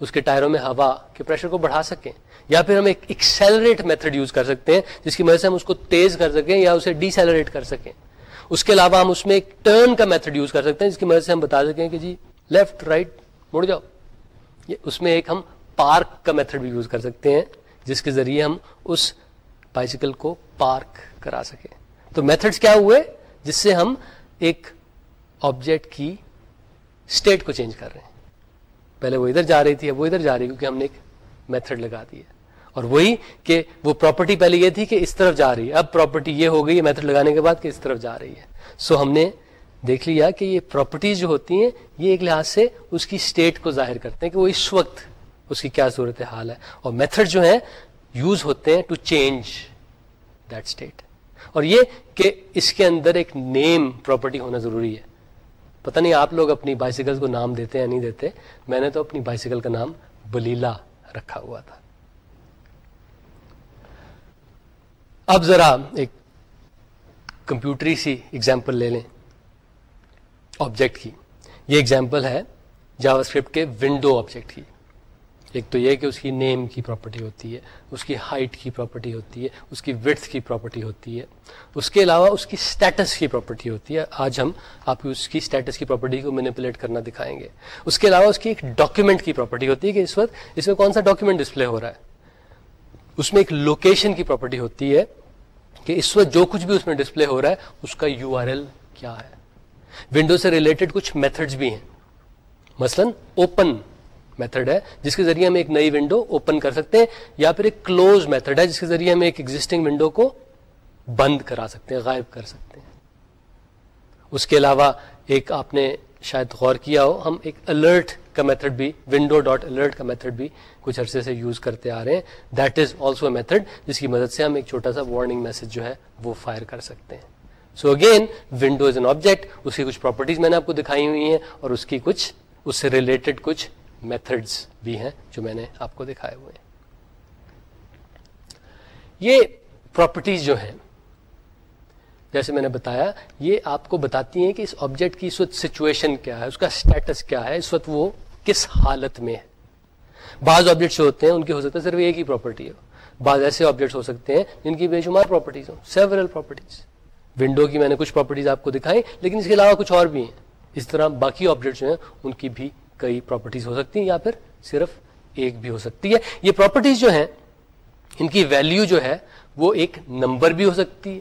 اس کے ٹائروں میں ہوا کے پریشر کو بڑھا سکیں، یا پھر ہم ایک ایکسیلریٹ میتھڈ یوز کر سکتے ہیں، جس کی وجہ سے ہم اس کو تیز کر سکیں یا اسے ڈی سیلریٹ کر سکیں. اس کے علاوہ ہم اس میں ایک ٹرن کا میتھڈ یوز کر سکتے ہیں، جس کی مدد سے ہم بتا سکیں کہ جی لیفٹ رائٹ مڑ جاؤ. اس میں ایک ہم پارک کا میتھڈ بھی یوز کر سکتے ہیں. جس کے ذریعے ہم اس بائسیکل کو پارک کرا سکیں۔ تو میتھڈس کیا ہوئے؟ جس سے ہم ایک آبجیکٹ کی اسٹیٹ کو چینج کر رہے ہیں۔ پہلے وہ ادھر جا رہی تھی، اب وہ ادھر جا رہی کیونکہ ہم نے ایک میتھڈ لگا دیا اور وہی کہ وہ پراپرٹی پہلے یہ تھی کہ اس طرف جا رہی ہے۔ اب پراپرٹی یہ ہو گئی ہے میتھڈ لگانے کے بعد کہ اس طرف جا رہی ہے۔ سو ہم نے دیکھ لیا کہ یہ پراپرٹیز جو ہوتی ہیں، یہ ایک لحاظ سے اس کی اسٹیٹ کو ظاہر کرتے ہیں کہ وہ اس وقت اس کی کیا صورت حال ہے؟ اور میتھڈ جو ہیں، یوز ہوتے ہیں ٹو چینج دیٹ اسٹیٹ اور یہ کہ اس کے اندر ایک نیم پراپرٹی ہونا ضروری ہے۔ پتہ نہیں آپ لوگ اپنی بائسیکل کو نام دیتے یا نہیں دیتے، میں نے تو اپنی بائسیکل کا نام بلیلا رکھا ہوا تھا۔ اب ذرا ایک کمپیوٹری سی ایگزامپل لے لیں۔ آبجیکٹ کی۔ یہ ایگزامپل ہے جاوا اسکرپٹ کے ونڈو آبجیکٹ کی۔ ایک تو یہ کہ اس کی نیم کی پراپرٹی ہوتی ہے، اس کی ہائٹ کی پراپرٹی ہوتی ہے، اس کی وتھ کی پراپرٹی ہوتی ہے۔ اس کے علاوہ اس کی اسٹیٹس کی پراپرٹی ہوتی ہے۔ آج ہم آپ کو اس کی اسٹیٹس کی پراپرٹی کو مینیپولیٹ کرنا دکھائیں گے۔ اس کے علاوہ اس کی ایک ڈاکیومنٹ کی پراپرٹی ہوتی ہے کہ اس وقت اس میں کون سا ڈاکیومنٹ ڈسپلے ہو رہا ہے۔ اس میں ایک لوکیشن کی پراپرٹی ہوتی ہے کہ اس وقت جو کچھ بھی اس میں ڈسپلے ہو رہا ہے، اس کا یو آر ایل کیا ہے۔ ونڈو سے ریلیٹڈ کچھ میتھڈز بھی ہیں۔ مثلا اوپن میتھڈ ہے، جس کے ذریعے ہم ایک نئی ونڈو اوپن کر سکتے ہیں یا پھر ایک کلوز میتھڈ ہے، جس کے ذریعے ہم ایک ایگزٹنگ ونڈو کو بند کرا سکتے ہیں، غائب کر سکتے ہیں۔ اس کے علاوہ ایک آپ نے شاید غور کیا ہو، ہم ایک الرٹ کا میتھڈ بھی ونڈو ڈاٹ الرٹ کا میتھڈ بھی کچھ عرصے سے یوز کرتے آ رہے ہیں۔ That is also a method جس کی مدد سے ہم ایک چھوٹا سا وارننگ میسج جو ہے وہ فائر کر سکتے ہیں۔ So again window is an object اس کی کچھ پراپرٹیز میں نے آپ کو دکھائی ہوئی ہیں اور اس کی کچھ، اس سے ریلیٹڈ کچھ میتھڈز بھی ہیں جو میں نے آپ کو دکھائے ہوئے ہیں۔ یہ پراپرٹیز جو ہیں، جیسے میں نے بتایا، یہ آپ کو بتاتی ہیں کہ اس آبجیکٹ کی اس وقت سچویشن کیا ہے، اس کا اسٹیٹس کیا ہے، اس وقت وہ کس حالت میں ہے۔ بعض آبجیکٹس ہوتے ہیں، ان کی ہو سکتا ہے صرف ایک ہی پراپرٹی ہو۔ بعض ایسے آبجیکٹس ہو سکتے ہیں جن کی بے شمار پراپرٹیز ہوں۔ سیورل پراپرٹیز ونڈو کی میں نے کچھ پراپرٹیز آپ کو دکھائی، لیکن اس کے علاوہ کچھ اور بھی ہیں۔ اس طرح باقی آبجیکٹ جو ہیں، ان کی بھی کئی پراپرٹیز ہو سکتی ہیں یا پھر صرف ایک بھی ہو سکتی ہے۔ یہ پراپرٹیز جو ہیں، ان کی ویلیو جو ہے، وہ ایک نمبر بھی ہو سکتی ہے۔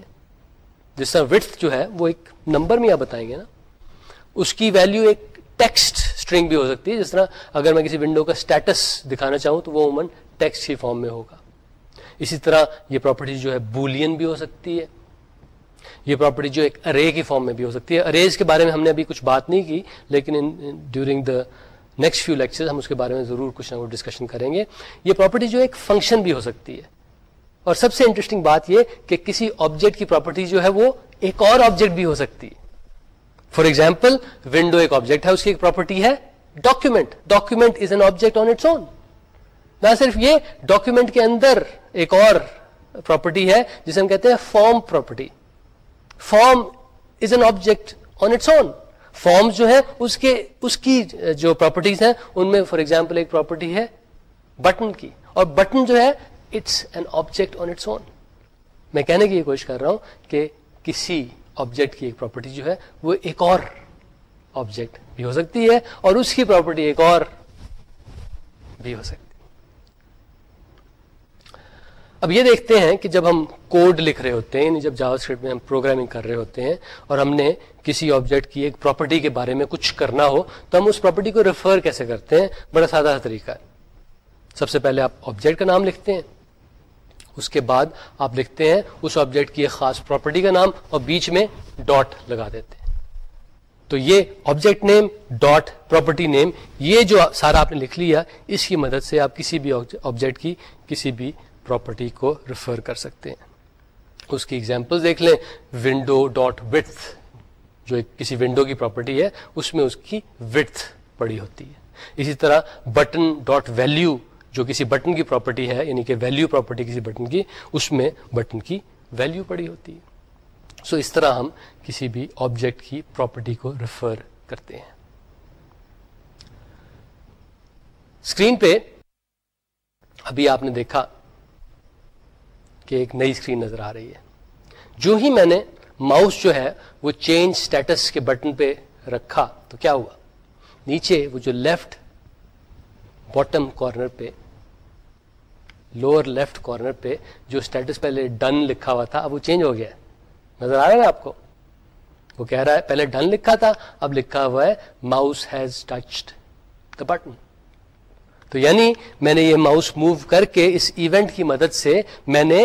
جس طرح وتھ جو ہے، وہ ایک نمبر میں آپ بتائیں گے نا۔ اس کی ویلیو ایک ٹیکسٹ اسٹرنگ بھی ہو سکتی ہے۔ جس طرح اگر میں کسی ونڈو کا اسٹیٹس دکھانا چاہوں، تو وہ عموماً ٹیکسٹ کی فارم میں ہوگا۔ اسی طرح یہ پراپرٹی جو ہے بولین بھی ہو سکتی ہے۔ یہ پراپرٹی جو ایک ارے کی فارم میں بھی ہو سکتی ہے۔ اریز کے بارے میں ہم نے ابھی کچھ بات نہیں کی، لیکن during the next few lecture ہم اس کے بارے میں ضرور کچھ نہ کچھ ڈسکشن کریں گے۔ یہ پراپرٹی جو ایک فنکشن بھی ہو سکتی ہے۔ اور سب سے انٹرسٹنگ بات یہ کہ کسی آبجیکٹ کی پراپرٹی جو ہے وہ ایک اور آبجیکٹ بھی ہو سکتی ہے۔ فار ایگزامپل ونڈو ایک آبجیکٹ ہے، اس کی ایک پراپرٹی ہے document document is an object on its own نہ صرف یہ ڈاکومنٹ کے اندر ایک اور پراپرٹی ہے، جسے ہم کہتے ہیں form property form is an object on its own form جو ہے اس کے، اس کی جو پراپرٹیز ہیں، ان میں فار ایگزامپل ایک پراپرٹی ہے بٹن کی۔ اور بٹن جو ہے it's an object on its own میں کہنے کی یہ کوشش کر رہا ہوں کہ کسی آبجیکٹ کی ایک پراپرٹی جو ہے، وہ ایک اور آبجیکٹ بھی ہو سکتی ہے اور اس کی پراپرٹی ایک اور بھی ہو سکتی اب یہ دیکھتے ہیں کہ جب ہم کوڈ لکھ رہے ہوتے ہیں یعنی جب جاوا اسکرپٹ میں ہم پروگرامنگ کر رہے ہوتے ہیں اور ہم نے کسی آبجیکٹ کی ایک پراپرٹی کے بارے میں کچھ کرنا ہو، تو ہم اس پراپرٹی کو ریفر کیسے کرتے ہیں؟ بڑا سادہ طریقہ ہے۔ سب سے پہلے آپ آبجیکٹ کا نام لکھتے ہیں۔ اس کے بعد آپ لکھتے ہیں اس آبجیکٹ کی ایک خاص پراپرٹی کا نام اور بیچ میں ڈاٹ لگا دیتے ہیں۔ تو یہ object name dot property name یہ جو سارا آپ نے لکھ لیا، اس کی مدد سے آپ کسی بھی آبجیکٹ کی، کسی بھی پراپرٹی کو ریفر کر سکتے ہیں۔ اس کی ایگزامپل دیکھ لیں۔ ونڈو ڈاٹ وتھ جو کسی ونڈو کی پراپرٹی ہے، اس میں اس کی وتھ پڑی ہوتی ہے۔ اسی طرح بٹن ڈاٹ ویلو جو کسی بٹن کی پراپرٹی ہے یعنی کہ ویلو پراپرٹی کسی بٹن کی، اس میں بٹن کی ویلو پڑی ہوتی ہے۔ سو so اس طرح ہم کسی بھی آبجیکٹ کی پراپرٹی کو ریفر کرتے ہیں۔ اسکرین پہ ابھی آپ نے دیکھا کہ ایک نئی اسکرین نظر آ رہی ہے۔ جو ہی میں نے ماؤس جو ہے وہ چینج اسٹیٹس کے بٹن پہ رکھا تو کیا ہوا؟ نیچے وہ جو لیفٹ باٹم کارنر پہ لوور لیفٹ کارنر پہ جو اسٹیٹس پہلے ڈن لکھا ہوا تھا، اب وہ چینج ہو گیا نظر آ رہا ہے آپ کو؟ وہ کہہ رہا ہے، پہلے ڈن لکھا تھا، اب لکھا ہوا ہے mouse has touched the button تو یعنی میں نے یہ ماؤس موو کر کے اس ایونٹ کی مدد سے میں نے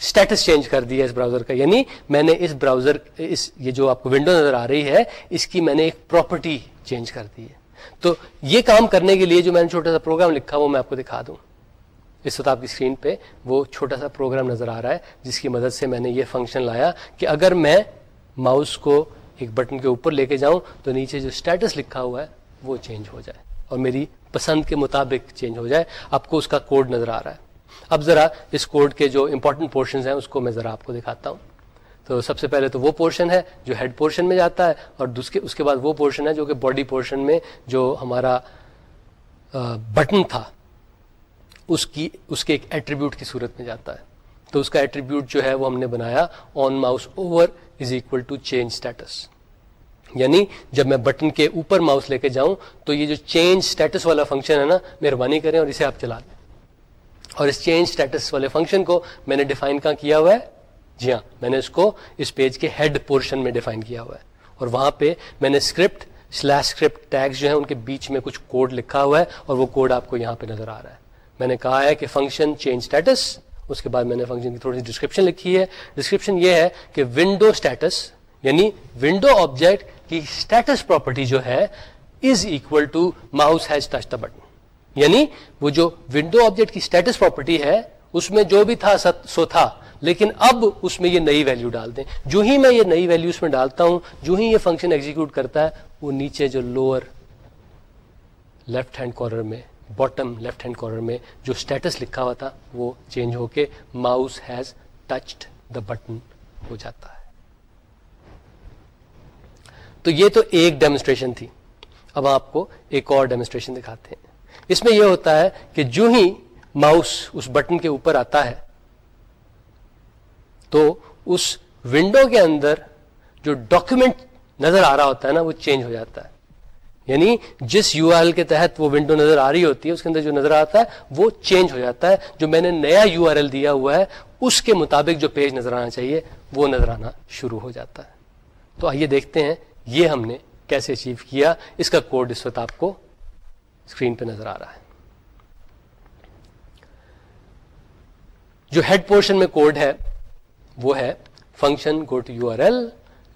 اسٹیٹس چینج کر دیا اس براؤزر کا۔ یعنی میں نے اس براؤزر اس یہ جو آپ کو ونڈو نظر آ رہی ہے، اس کی میں نے ایک پراپرٹی چینج کر دی ہے۔ تو یہ کام کرنے کے لیے جو میں نے چھوٹا سا پروگرام لکھا، وہ میں آپ کو دکھا دوں۔ اس وقت آپ کی اسکرین پہ وہ چھوٹا سا پروگرام نظر آ رہا ہے، جس کی مدد سے میں نے یہ فنکشن لایا کہ اگر میں ماؤس کو ایک بٹن کے اوپر لے کے جاؤں تو نیچے جو اسٹیٹس لکھا ہوا ہے، وہ چینج ہو جائے اور میری پسند کے مطابق چینج ہو جائے، آپ کو اس کا کوڈ نظر آ رہا ہے۔ اب ذرا اس کوڈ کے جو امپورٹنٹ پورشنز ہیں، اس کو میں ذرا آپ کو دکھاتا ہوں۔ تو سب سے پہلے تو وہ پورشن ہے جو ہیڈ پورشن میں جاتا ہے، اور دوسرے اس کے بعد وہ پورشن ہے جو کہ باڈی پورشن میں جو ہمارا بٹن تھا، اس کی اس کے ایک ایٹریبیوٹ کی صورت میں جاتا ہے۔ تو اس کا ایٹریبیوٹ جو ہے وہ ہم نے بنایا on mouse over is equal to change status یعنی جب میں بٹن کے اوپر ماؤس لے کے جاؤں تو یہ جو چینج اسٹیٹس والا فنکشن ہے نا، مہربانی کریں اور اسے آپ چلا دیں۔ اور اس چینج اسٹیٹس والے فنکشن کو میں نے ڈیفائن کہاں کیا ہوا ہے؟ جی ہاں میں نے اس کو اس پیج کے ہیڈ پورشن میں ڈیفائن کیا ہوا ہے۔ اور وہاں پہ میں نے اسکرپٹ سلیش اسکرپٹ ٹیگس جو ہے ان کے بیچ میں کچھ کوڈ لکھا ہوا ہے اور وہ کوڈ آپ کو یہاں پہ نظر آ رہا ہے۔ میں نے کہا ہے کہ فنکشن چینج اسٹیٹس اس کے بعد میں نے فنکشن کی تھوڑی سی ڈسکرپشن لکھی ہے۔ ڈسکرپشن یہ ہے کہ ونڈو اسٹیٹس یعنی ونڈو آبجیکٹ کی اسٹیٹس پراپرٹی جو ہے is equal to mouse has touch the button یعنی وہ جو ونڈو آبجیکٹ کی اسٹیٹس پراپرٹی ہے، اس میں جو بھی تھا سو تھا، لیکن اب اس میں یہ نئی ویلو ڈال دیں۔ جو ہی میں یہ نئی ویلو اس میں ڈالتا ہوں، جو ہی یہ فنکشن ایگزیکیوٹ کرتا ہے، وہ نیچے جو لوور لیفٹ ہینڈ کارنر میں باٹم لیفٹ ہینڈ کارنر میں جو اسٹیٹس لکھا ہوا تھا، وہ چینج ہو کے mouse has touched the button ہو جاتا ہے۔ تو یہ تو ایک ڈیمونسٹریشن تھی۔ اب آپ کو ایک اور ڈیمونسٹریشن دکھاتے ہیں۔ اس میں یہ ہوتا ہے کہ جو ہی ماؤس اس بٹن کے اوپر آتا ہے، تو اس ونڈو کے اندر جو ڈاکومنٹ نظر آ رہا ہوتا ہے نا، وہ چینج ہو جاتا ہے۔ یعنی جس یو آر ایل کے تحت وہ ونڈو نظر آ رہی ہوتی ہے، اس کے اندر جو نظر آتا ہے، وہ چینج ہو جاتا ہے۔ جو میں نے نیا یو آر ایل دیا ہوا ہے، اس کے مطابق جو پیج نظر آنا چاہیے، وہ نظر آنا شروع ہو جاتا ہے۔ تو آئیے دیکھتے ہیں یہ ہم نے کیسے اچیو کیا؟ اس کا کوڈ اس وقت آپ کو اسکرین پہ نظر آ رہا ہے۔ جو ہیڈ پورشن میں کوڈ ہے، وہ ہے function go to U R L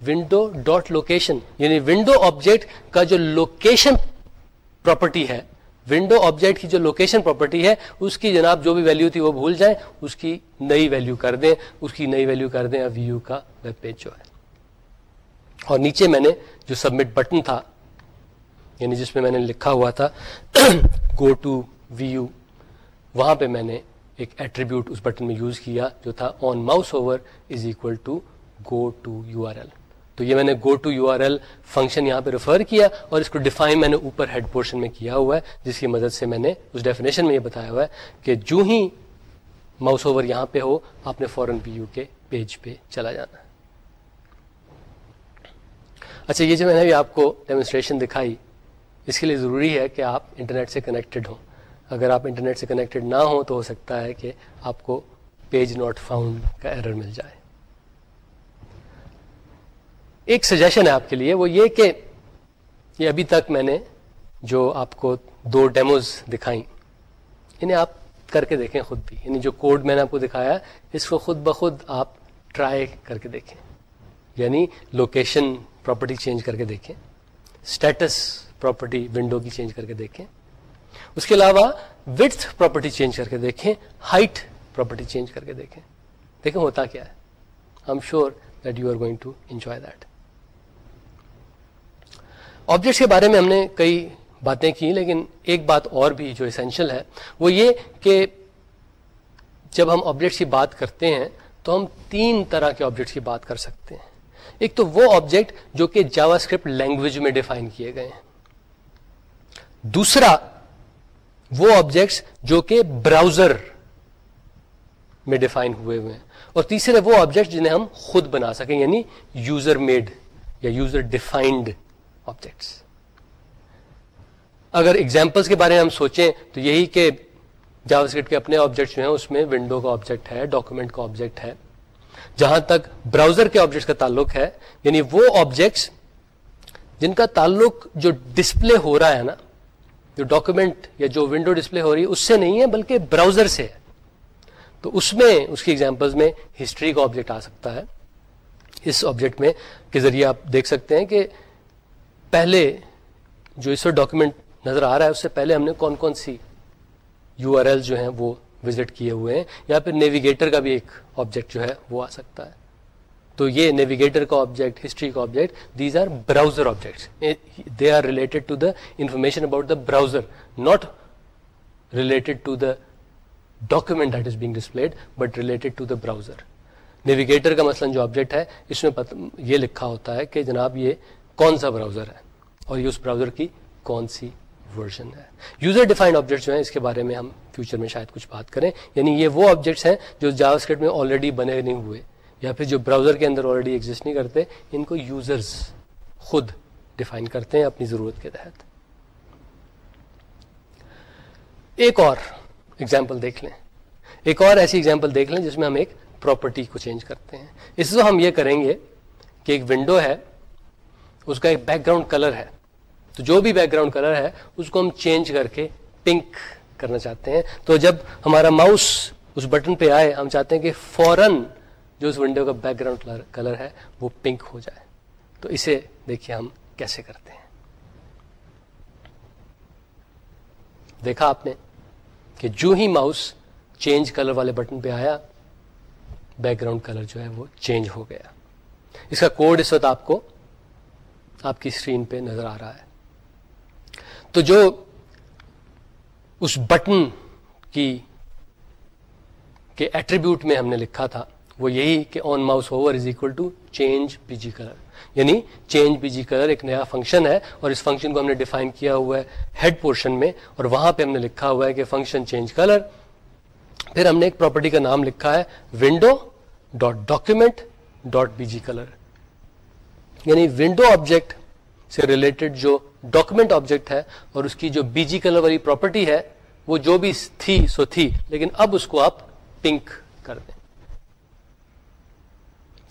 window dot location یعنی ونڈو آبجیکٹ کا جو لوکیشن پراپرٹی ہے ونڈو آبجیکٹ کی جو لوکیشن پراپرٹی ہے، اس کی جناب جو بھی ویلو تھی وہ بھول جائیں، اس کی نئی ویلو کر دیں، اس کی نئی ویلو کر دیں۔ ویو کا ویب پیج جو ہے۔ اور نیچے میں نے جو سبمٹ بٹن تھا یعنی جس میں میں نے لکھا ہوا تھا گو ٹو ویو وہاں پہ میں نے ایک ایٹریبیوٹ اس بٹن میں یوز کیا جو تھا on mouse over is equal to go to U R L تو یہ میں نے go to U R L function یہاں پہ ریفر کیا اور اس کو ڈیفائن میں نے اوپر ہیڈ پورشن میں کیا ہوا ہے، جس کی مدد سے میں نے اس ڈیفینیشن میں یہ بتایا ہوا ہے کہ جو ہی ماؤس اوور یہاں پہ ہو، آپ نے فورن پی یو کے پیج پہ چلا جانا۔ ہے اچھا یہ جو میں نے بھی آپ کو ڈیمونسٹریشن دکھائی، اس کے لیے ضروری ہے کہ آپ انٹرنیٹ سے کنیکٹڈ ہوں۔ اگر آپ انٹرنیٹ سے کنیکٹڈ نہ ہوں تو ہو سکتا ہے کہ آپ کو پیج ناٹ فاؤنڈ کا ایرر مل جائے۔ ایک سجیشن ہے آپ کے لیے، وہ یہ کہ یہ ابھی تک میں نے جو آپ کو دو ڈیموز دکھائیں، انہیں آپ کر کے دیکھیں خود بھی۔ یعنی جو کوڈ میں نے آپ کو دکھایا، اس کو خود بخود آپ ٹرائی کر کے دیکھیں۔ یعنی لوکیشن پراپرٹی چینج کر کے دیکھیں اسٹیٹس پراپرٹی ونڈو کی چینج کر کے دیکھیں اس کے علاوہ وتھ پراپرٹی چینج کر کے دیکھیں ہائٹ پراپرٹی چینج کر کے دیکھیں دیکھیں ہوتا کیا ہے I am sure that you are going to enjoy that objects کے بارے میں ہم نے کئی باتیں کی لیکن ایک بات اور بھی جو اسینشل ہے وہ یہ کہ جب ہم آبجیکٹس کی بات کرتے ہیں تو ہم تین طرح کے آبجیکٹس کی بات کر سکتے ہیں ایک تو وہ آبجیکٹ جو کہ جاوا اسکرپٹ لینگویج میں ڈیفائن کیے گئے ہیں۔ دوسرا وہ آبجیکٹس جو کہ براؤزر میں ڈیفائن ہوئے ہوئے ہیں۔ اور تیسرے وہ آبجیکٹ جنہیں ہم خود بنا سکیں یعنی یوزر میڈ یا یوزر ڈیفائنڈ آبجیکٹس اگر ایگزامپلس کے بارے میں ہم سوچیں تو یہی کہ جاوا اسکرپٹ کے اپنے آبجیکٹس جو ہیں، اس میں ونڈو کا آبجیکٹ ہے ڈاکومنٹ کا آبجیکٹ ہے۔ جہاں تک براؤزر کے آبجیکٹس کا تعلق ہے یعنی وہ آبجیکٹس جن کا تعلق جو ڈسپلے ہو رہا ہے نا، جو ڈاکومنٹ یا جو ونڈو ڈسپلے ہو رہی ہے، اس سے نہیں ہے، بلکہ براؤزر سے ہے۔ تو اس میں، اس کی ایگزامپل میں ہسٹری کا آبجیکٹ آ سکتا ہے۔ اس آبجیکٹ میں کے ذریعے آپ دیکھ سکتے ہیں کہ پہلے جو اس وقت ڈاکیومنٹ نظر آ رہا ہے، اس سے پہلے ہم نے کون کون سی یو آر ایل جو ہیں وہ وزٹ کیے ہوئے ہیں، یا پھر نیویگیٹر کا بھی ایک آبجیکٹ جو ہے وہ آ سکتا ہے۔ تو یہ نیویگیٹر کا آبجیکٹ ہسٹری کا object these are browser objects they are related to the information about the browser not related to the document that is being displayed but related to the browser navigator کا مثلاً جو object ہے، اس میں یہ لکھا ہوتا ہے کہ جناب یہ کون سا براؤزر ہے، اور یہ اس براؤزر کی کون سی ورژن ہے۔ یوزر ڈیفائنڈ آبجیکٹس جو ہیں، اس کے بارے میں ہم فیوچر میں شاید کچھ بات کریں۔ یعنی یہ وہ آبجیکٹس ہیں جو جاوا اسکرپٹ میں آلریڈی بنے نہیں ہوئے، یا پھر جو براؤزر کے اندر آلریڈی ایگزٹ نہیں کرتے، ان کو یوزرز خود ڈیفائن کرتے ہیں اپنی ضرورت کے تحت۔ ایک اور ایگزامپل دیکھ لیں۔ ایک اور ایسی ایگزامپل دیکھ لیں جس میں ہم ایک پراپرٹی کو چینج کرتے ہیں۔ اس سے ہم یہ کریں گے کہ ایک ونڈو ہے، اس کا ایک بیک گراؤنڈ کلر ہے۔ تو جو بھی بیک گراؤنڈ کلر ہے، اس کو ہم چینج کر کے پنک کرنا چاہتے ہیں۔ تو جب ہمارا ماؤس اس بٹن پہ آئے، ہم چاہتے ہیں کہ فوراً جو اس ونڈو کا بیک گراؤنڈ کلر ہے، وہ پنک ہو جائے۔ تو اسے دیکھیے ہم کیسے کرتے ہیں۔ دیکھا آپ نے کہ جو ہی ماؤس چینج کلر والے بٹن پہ آیا بیک گراؤنڈ کلر جو ہے وہ چینج ہو گیا۔ اس کا کوڈ اس وقت آپ کو آپ کی اسکرین پہ نظر آ رہا ہے۔ تو جو اس بٹن کی کے ایٹریبیوٹ میں ہم نے لکھا تھا، وہ یہی کہ on mouse over is equal to change P G colour یعنی چینج پی جی کلر ایک نیا فنکشن ہے اور اس فنکشن کو ہم نے ڈیفائن کیا ہوا ہے ہیڈ پورشن میں اور وہاں پہ ہم نے لکھا ہوا ہے کہ فنکشن چینج کلر پھر ہم نے ایک پراپرٹی کا نام لکھا ہے window dot document dot B G colour یعنی ونڈو آبجیکٹ سے ریلیٹڈ جو ڈاکومنٹ آبجیکٹ ہے اور اس کی جو بی جی کلر والی پراپرٹی ہے، وہ جو بھی تھی سو تھی، لیکن اب اس کو آپ پنک کر دیں۔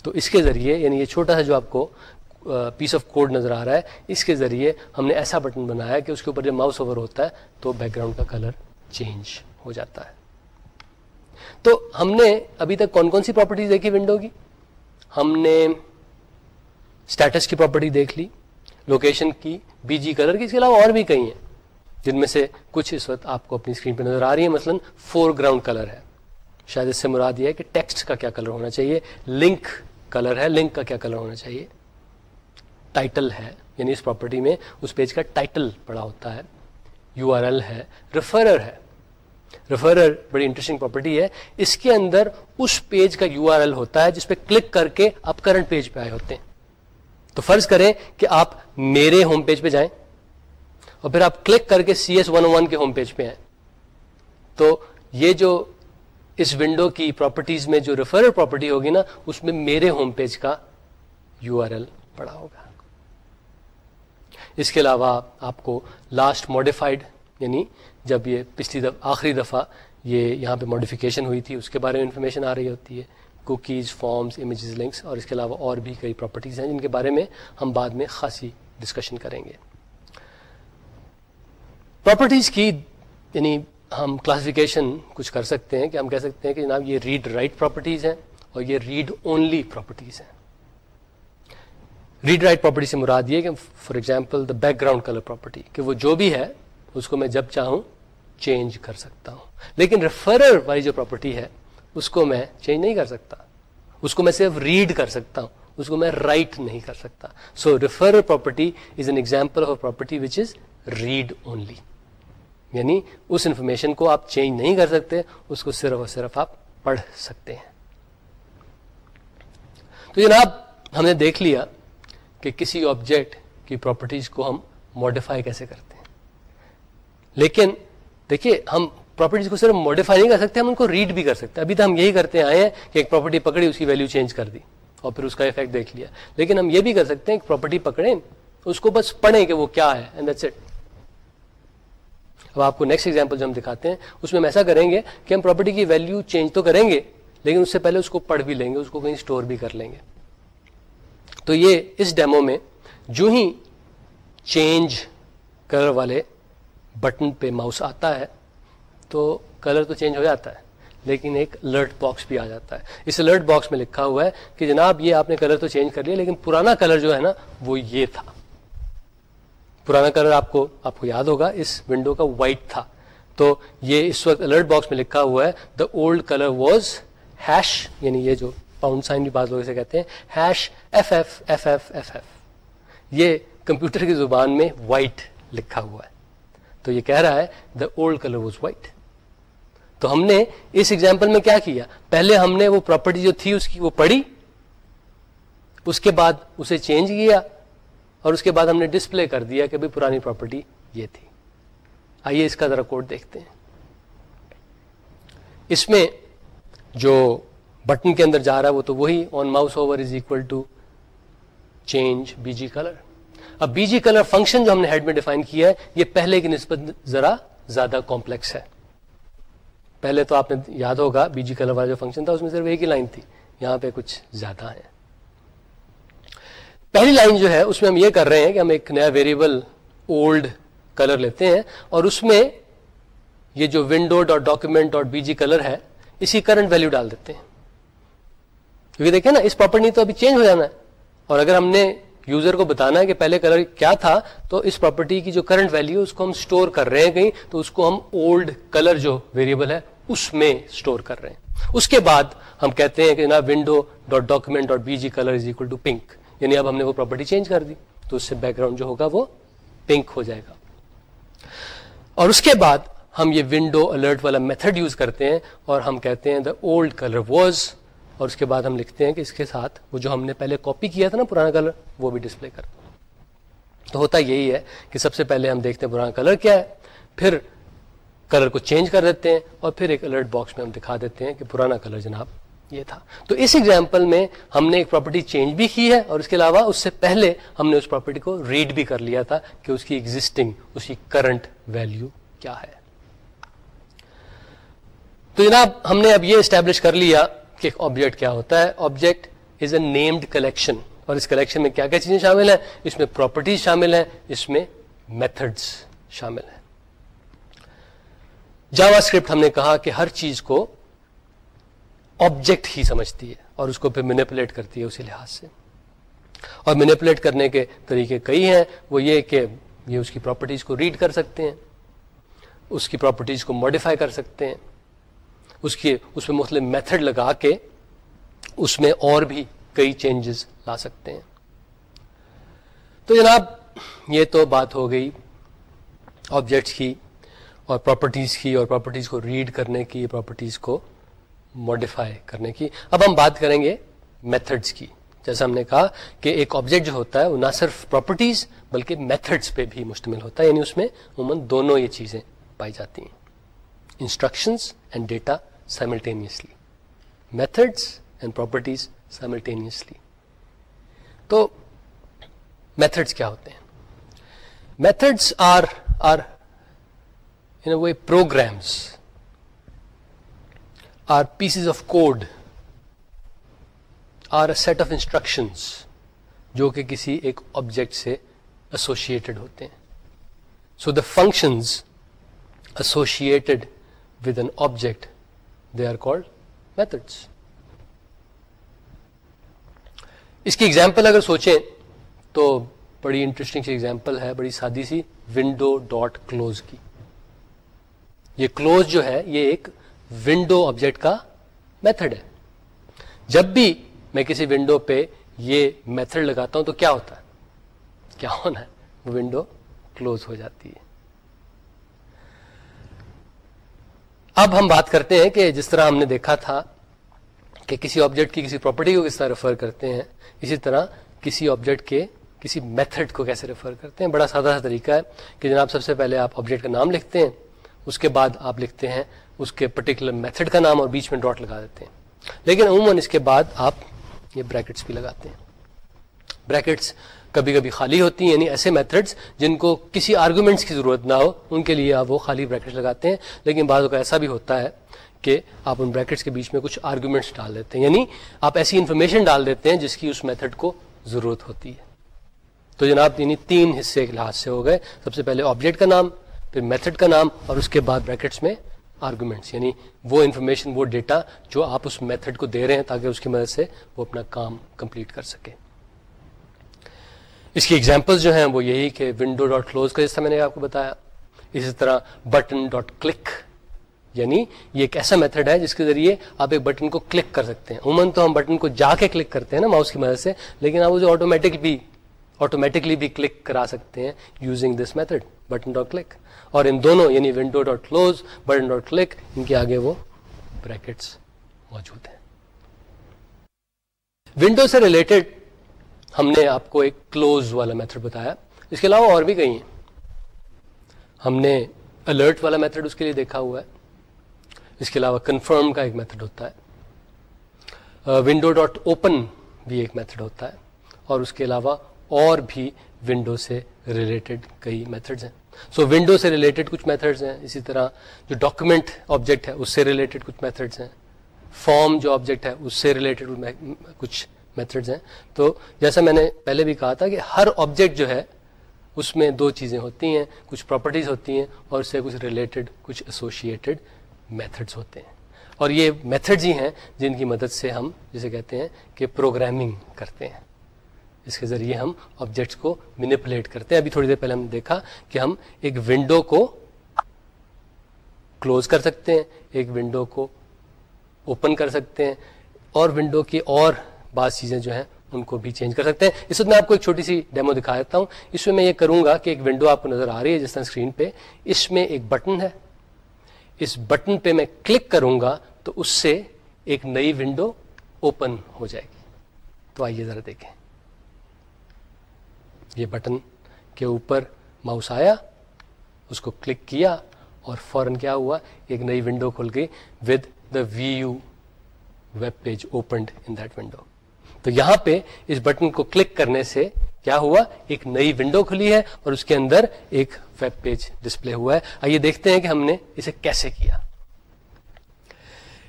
تو اس کے ذریعے یعنی یہ چھوٹا سا جو آپ کو پیس آف کوڈ نظر آ رہا ہے، اس کے ذریعے ہم نے ایسا بٹن بنایا کہ اس کے اوپر جب ماؤس اوور ہوتا ہے، تو بیک گراؤنڈ کا کلر چینج ہو جاتا ہے۔ تو ہم نے ابھی تک کون کون سی پراپرٹی دیکھی ونڈو کی؟ ہم نے اسٹیٹس کی پراپرٹی دیکھ لی۔ لوکیشن کی بی جی کلر کی اس کے علاوہ اور بھی کئی ہیں، جن میں سے کچھ اس وقت آپ کو اپنی اسکرین پہ نظر آ رہی ہے مثلا فور گراؤنڈ کلر ہے۔ شاید اس سے مراد یہ ہے کہ ٹیکسٹ کا کیا کلر ہونا چاہیے لنک کلر ہے لنک کا کیا کلر ہونا چاہیے۔ ٹائٹل ہے یعنی اس پراپرٹی میں اس پیج کا ٹائٹل پڑا ہوتا ہے۔ یو آر ایل ہے ریفرر ہے۔ ریفرر بڑی انٹرسٹنگ پراپرٹی ہے۔ اس کے اندر اس پیج کا یو آر ایل ہوتا ہے جس پہ کلک کر کے آپ کرنٹ پیج پہ آئے ہوتے ہیں۔ تو فرض کریں کہ آپ میرے ہوم پیج پہ جائیں اور پھر آپ کلک کر کے سی ایس ون ون کے ہوم پیج پہ آئیں۔ تو یہ جو اس ونڈو کی پراپرٹیز میں جو ریفرر پراپرٹی ہوگی نا، اس میں میرے ہوم پیج کا یو آر ایل پڑا ہوگا۔ اس کے علاوہ آپ کو لاسٹ ماڈیفائڈ یعنی جب یہ پچھلی دفعہ آخری دفعہ یہ یہاں پہ ماڈیفکیشن ہوئی تھی، اس کے بارے میں انفارمیشن آ رہی ہوتی ہے۔ کوکیز، فارمز امیجز لنکس اور اس کے علاوہ اور بھی کئی پراپرٹیز ہیں جن کے بارے میں ہم بعد میں خاصی ڈسکشن کریں گے۔ پراپرٹیز کی یعنی ہم کلاسیفیکیشن کچھ کر سکتے ہیں کہ ہم کہہ سکتے ہیں کہ جناب یہ ریڈ رائٹ پراپرٹیز ہیں اور یہ ریڈ اونلی پراپرٹیز ہیں۔ ریڈ رائٹ پراپرٹی سے مراد یہ کہ for example the background colour property کہ وہ جو بھی ہے اس کو میں جب چاہوں چینج کر سکتا ہوں۔ لیکن ریفرر والی جو پراپرٹی ہے اس کو میں چینج نہیں کر سکتا۔ اس کو میں صرف ریڈ کر سکتا ہوں۔ اس کو میں رائٹ نہیں کر سکتا۔ So refer property is an example of property which is read only یعنی اس انفارمیشن کو آپ چینج نہیں کر سکتے، اس کو صرف اور صرف آپ پڑھ سکتے ہیں۔ تو جناب، ہم نے دیکھ لیا کہ کسی آبجیکٹ کی پراپرٹیز کو ہم ماڈیفائی کیسے کرتے ہیں۔ لیکن دیکھیے، ہم پراپرٹیز کو صرف ماڈیفائی نہیں کر سکتے، ہم ان کو ریڈ بھی کر سکتے۔ ابھی تو ہم یہی کرتے آئے ہیں کہ ایک پراپرٹی پکڑی اس کی ویلو چینج کر دی اور پھر اس کا افیکٹ دیکھ لیا۔ لیکن ہم یہ بھی کر سکتے ہیں کہ پراپرٹی پکڑیں، اس کو بس پڑھیں کہ وہ کیا ہے اینڈ دیٹس اٹ اب آپ کو نیکسٹ ایگزامپل جو ہم دکھاتے ہیں، اس میں ہم ایسا کریں گے کہ ہم پراپرٹی کی ویلو چینج تو کریں گے، لیکن اس سے پہلے اس کو پڑھ بھی لیں گے، اس کو کہیں اسٹور بھی کر لیں گے۔ تو یہ اس ڈیمو میں جو ہی چینج کلر والے بٹن پہ ماؤس آتا ہے تو کلر تو چینج ہو جاتا ہے، لیکن ایک الرٹ باکس بھی آ جاتا ہے۔ اس الرٹ باکس میں لکھا ہوا ہے کہ جناب یہ آپ نے کلر تو چینج کر لیا، لیکن پرانا کلر جو ہے نا، وہ یہ تھا۔ پرانا کلر آپ کو آپ کو یاد ہوگا، اس ونڈو کا وائٹ تھا۔ تو یہ اس وقت الرٹ باکس میں لکھا ہوا ہے the old colour was hash یعنی یہ جو پاؤنڈ سائن بھی بعض لوگ اسے کہتے ہیں hash F F F F F F یہ کمپیوٹر کی زبان میں وائٹ لکھا ہوا ہے۔ تو یہ کہہ رہا ہے the old colour was white تو ہم نے اس ایگزامپل میں کیا کیا؟ پہلے ہم نے وہ پراپرٹی جو تھی اس کی، وہ پڑھی، اس کے بعد اسے چینج کیا اور اس کے بعد ہم نے ڈسپلے کر دیا کہ بھائی پرانی پراپرٹی یہ تھی۔ آئیے اس کا ذرا کوڈ دیکھتے ہیں۔ اس میں جو بٹن کے اندر جا رہا ہے، وہ تو وہی on mouse over is equal to change B G colour اب بی جی کلر فنکشن جو ہم نے ہیڈ میں ڈیفائن کیا ہے، یہ پہلے کی نسبت ذرا زیادہ کمپلیکس ہے۔ پہلے تو آپ نے یاد ہوگا بی جی کلر والا جو فنکشن تھا، اس میں صرف ایک ہی لائن تھی۔ یہاں پہ کچھ زیادہ ہے پہلی لائن جو ہے، اس میں ہم یہ کر رہے ہیں کہ ہم ایک نیا ویریبل اولڈ کلر لیتے ہیں اور اس میں یہ جو window dot document dot B G colour ہے، اسی کرنٹ ویلو ڈال دیتے ہیں۔ کیونکہ دیکھیں نا، اس پراپرٹی تو ابھی چینج ہو جانا ہے۔ اور اگر ہم نے یوزر کو بتانا ہے کہ پہلے کلر کیا تھا، تو اس پراپرٹی کی جو کرنٹ ویلو اس کو ہم اسٹور کر رہے ہیں کہیں، تو اس کو ہم اولڈ کلر جو ویریبل ہے، اس میں اسٹور کر رہے ہیں۔ اس کے بعد ہم کہتے ہیں کہ نا window dot document dot B G colour is equal to pink یعنی اب ہم نے وہ پراپرٹی چینج کر دی، تو اس سے بیک گراؤنڈ جو ہوگا وہ پنک ہو جائے گا۔ اور اس کے بعد ہم یہ ونڈو الرٹ والا میتھڈ یوز کرتے ہیں اور ہم کہتے ہیں دا اولڈ کلر واز اور اس کے بعد ہم لکھتے ہیں کہ اس کے ساتھ وہ جو ہم نے پہلے کاپی کیا تھا نا پرانا کلر وہ بھی ڈسپلے کر تو ہوتا یہی ہے کہ سب سے پہلے ہم دیکھتے ہیں پرانا کلر کیا ہے، پھر کلر کو چینج کر دیتے ہیں اور پھر ایک الرٹ باکس میں ہم دکھا دیتے ہیں کہ پرانا کلر جناب یہ تھا۔ تو اس ایگزامپل میں ہم نے ایک پراپرٹی چینج بھی کی ہے اور اس کے علاوہ اس سے پہلے ہم نے اس پراپرٹی کو ریڈ بھی کر لیا تھا کہ اس کی ایگزٹنگ اس کی کرنٹ ویلو کیا ہے۔ تو جناب ہم نے اب یہ اسٹیبلش کر لیا کہ ایک آبجیکٹ کیا ہوتا ہے؟ Object is a named collection اور اس کلیکشن میں کیا کیا چیزیں شامل ہیں؟ اس میں پراپرٹیز شامل ہیں، اس میں میتھڈس شامل ہیں۔ جاوا اسکرپٹ ہم نے کہا کہ ہر چیز کو آبجیکٹ ہی سمجھتی ہے اور اس کو پھر مینیپولیٹ کرتی ہے اسی لحاظ سے۔ اور مینیپولیٹ کرنے کے طریقے کئی ہیں، وہ یہ کہ یہ اس کی پراپرٹیز کو ریڈ کر سکتے ہیں، اس کی پراپرٹیز کو ماڈیفائی کر سکتے ہیں۔ اس کی اس میں مختلف میتھڈ لگا کے اس میں اور بھی کئی چینجز لا سکتے ہیں۔ تو جناب، یہ تو بات ہو گئی آبجیکٹس کی اور پراپرٹیز کی اور پراپرٹیز کو ریڈ کرنے کی پراپرٹیز کو ماڈیفائی کرنے کی۔ اب ہم بات کریں گے میتھڈس کی۔ جیسا ہم نے کہا کہ ایک آبجیکٹ جو ہوتا ہے وہ نہ صرف پراپرٹیز بلکہ میتھڈس پہ بھی مشتمل ہوتا ہے۔ یعنی اس میں عموماً دونوں یہ چیزیں پائی جاتی ہیں۔ Instructions and data simultaneously methods and properties simultaneously تو میتھڈس کیا ہوتے ہیں؟ Methods are are in way programs are pieces of code are a set of instructions جو کہ کسی ایک آبجیکٹ سے ایسوشیٹڈ ہوتے ہیں. So the functions associated with an object they are called methods اس کی ایگزامپل اگر سوچیں تو بڑی انٹرسٹنگ سی ایگزامپل ہے، بڑی سادی سی ونڈو ڈاٹ کلوز کی۔ یہ کلوز جو ہے، یہ ایک ونڈو آبجیکٹ کا میتھڈ ہے۔ جب بھی میں کسی ونڈو پہ یہ میتھڈ لگاتا ہوں تو کیا ہوتا ہے؟ کیا ہونا ہے؟ وہ ونڈو کلوز ہو جاتی ہے۔ اب ہم بات کرتے ہیں کہ جس طرح ہم نے دیکھا تھا کہ کسی آبجیکٹ کی کسی پراپرٹی کو کس طرح ریفر کرتے ہیں، اسی طرح کسی آبجیکٹ کے کسی میتھڈ کو کیسے ریفر کرتے ہیں۔ بڑا سادہ سا طریقہ ہے کہ جناب سب سے پہلے آپ آبجیکٹ کا نام لکھتے ہیں، اس کے بعد آپ لکھتے ہیں اس کے پرٹیکولر میتھڈ کا نام اور بیچ میں ڈاٹ لگا دیتے ہیں۔ لیکن عموماً اس کے بعد آپ یہ بریکٹس بھی لگاتے ہیں۔ بریکٹس کبھی کبھی خالی ہوتی ہیں یعنی ایسے میتھڈس جن کو کسی آرگومنٹس کی ضرورت نہ ہو، ان کے لیے آپ وہ خالی بریکٹس لگاتے ہیں۔ لیکن بعض کا ایسا بھی ہوتا ہے کہ آپ ان بریکٹس کے بیچ میں کچھ آرگومنٹس ڈال دیتے ہیں یعنی آپ ایسی انفارمیشن ڈال دیتے ہیں جس کی اس میتھڈ کو ضرورت ہوتی ہے۔ تو جناب یعنی تین حصے کے لحاظ سے ہو گئے۔ سب سے پہلے آبجیکٹ کا نام، پھر میتھڈ کا نام، اور اس کے بعد بریکٹس میں آرگومنٹس یعنی وہ انفارمیشن وہ ڈیٹا جو آپ اس میتھڈ کو دے رہے ہیں تاکہ اس کی مدد سے وہ اپنا کام کمپلیٹ کر سکے۔ اس کی ایگزامپل جو ہیں وہ یہی کہ ونڈو ڈاٹ کلوز کا جیسا میں نے آپ کو بتایا، اسی طرح بٹن ڈاٹ کلک یعنی یہ ایک ایسا میتھڈ ہے جس کے ذریعے آپ ایک بٹن کو کلک کر سکتے ہیں۔ عموماً تو ہم بٹن کو جا کے کلک کرتے ہیں نا ماؤس کی مدد سے، لیکن آپ اسے آٹومیٹک بھی آٹومیٹکلی بھی کلک کرا سکتے ہیں using this method button dot click اور ان دونوں یعنی window dot close button dot click ان کے آگے وہ بریکٹس موجود ہیں۔ ونڈو سے ریلیٹڈ ہم نے آپ کو ایک کلوز والا میتھڈ بتایا اس کے علاوہ اور بھی کئی ہیں۔ ہم نے الرٹ والا میتھڈ اس کے لیے دیکھا ہوا ہے اس کے علاوہ کنفرم کا ایک میتھڈ ہوتا ہے۔ ونڈو ڈاٹ اوپن بھی ایک میتھڈ ہوتا ہے اور اس کے علاوہ اور بھی ونڈو سے ریلیٹڈ کئی میتھڈز ہیں۔ سو so, ونڈو سے ریلیٹڈ کچھ میتھڈز ہیں اسی طرح جو ڈاکومنٹ آبجیکٹ ہے اس سے ریلیٹڈ کچھ میتھڈز ہیں۔ فارم جو آبجیکٹ ہے اس سے ریلیٹڈ کچھ میتھڈز ہیں۔ تو جیسا میں نے پہلے بھی کہا تھا کہ ہر آبجیکٹ جو ہے، اس میں دو چیزیں ہوتی ہیں، کچھ پراپرٹیز ہوتی ہیں اور اس سے کچھ ریلیٹڈ کچھ ایسوسیٹڈ میتھڈس ہوتے ہیں۔ اور یہ میتھڈز ہی ہیں جن کی مدد سے ہم جسے کہتے ہیں کہ پروگرامنگ کرتے ہیں۔ اس کے ذریعے ہم آبجیکٹس کو مینیپولیٹ کرتے ہیں۔ ابھی تھوڑی دیر پہلے ہم نے دیکھا کہ ہم ایک ونڈو کو کلوز کر سکتے ہیں، ایک ونڈو کو اوپن کر سکتے ہیں اور ونڈو کی اور بعض چیزیں جو ہیں ان کو بھی چینج کر سکتے ہیں۔ اس وقت میں آپ کو ایک چھوٹی سی ڈیمو دکھا دیتا ہوں۔ اس میں میں یہ کروں گا کہ ایک ونڈو آپ کو نظر آ رہی ہے جس طرح اسکرین پہ۔ اس میں ایک بٹن ہے۔ اس بٹن پہ میں کلک کروں گا تو اس سے ایک نئی ونڈو اوپن ہو جائے گی۔ تو آئیے ذرا دیکھیں۔ یہ بٹن کے اوپر ماؤس آیا، اس کو کلک کیا اور فوراً کیا ہوا؟ ایک نئی ونڈو کھل گئی۔ With the V U web page opened in that window تو یہاں پہ اس بٹن کو کلک کرنے سے کیا ہوا؟ ایک نئی ونڈو کھلی ہے اور اس کے اندر ایک ویب پیج ڈسپلے ہوا ہے۔ آئیے دیکھتے ہیں کہ ہم نے اسے کیسے کیا۔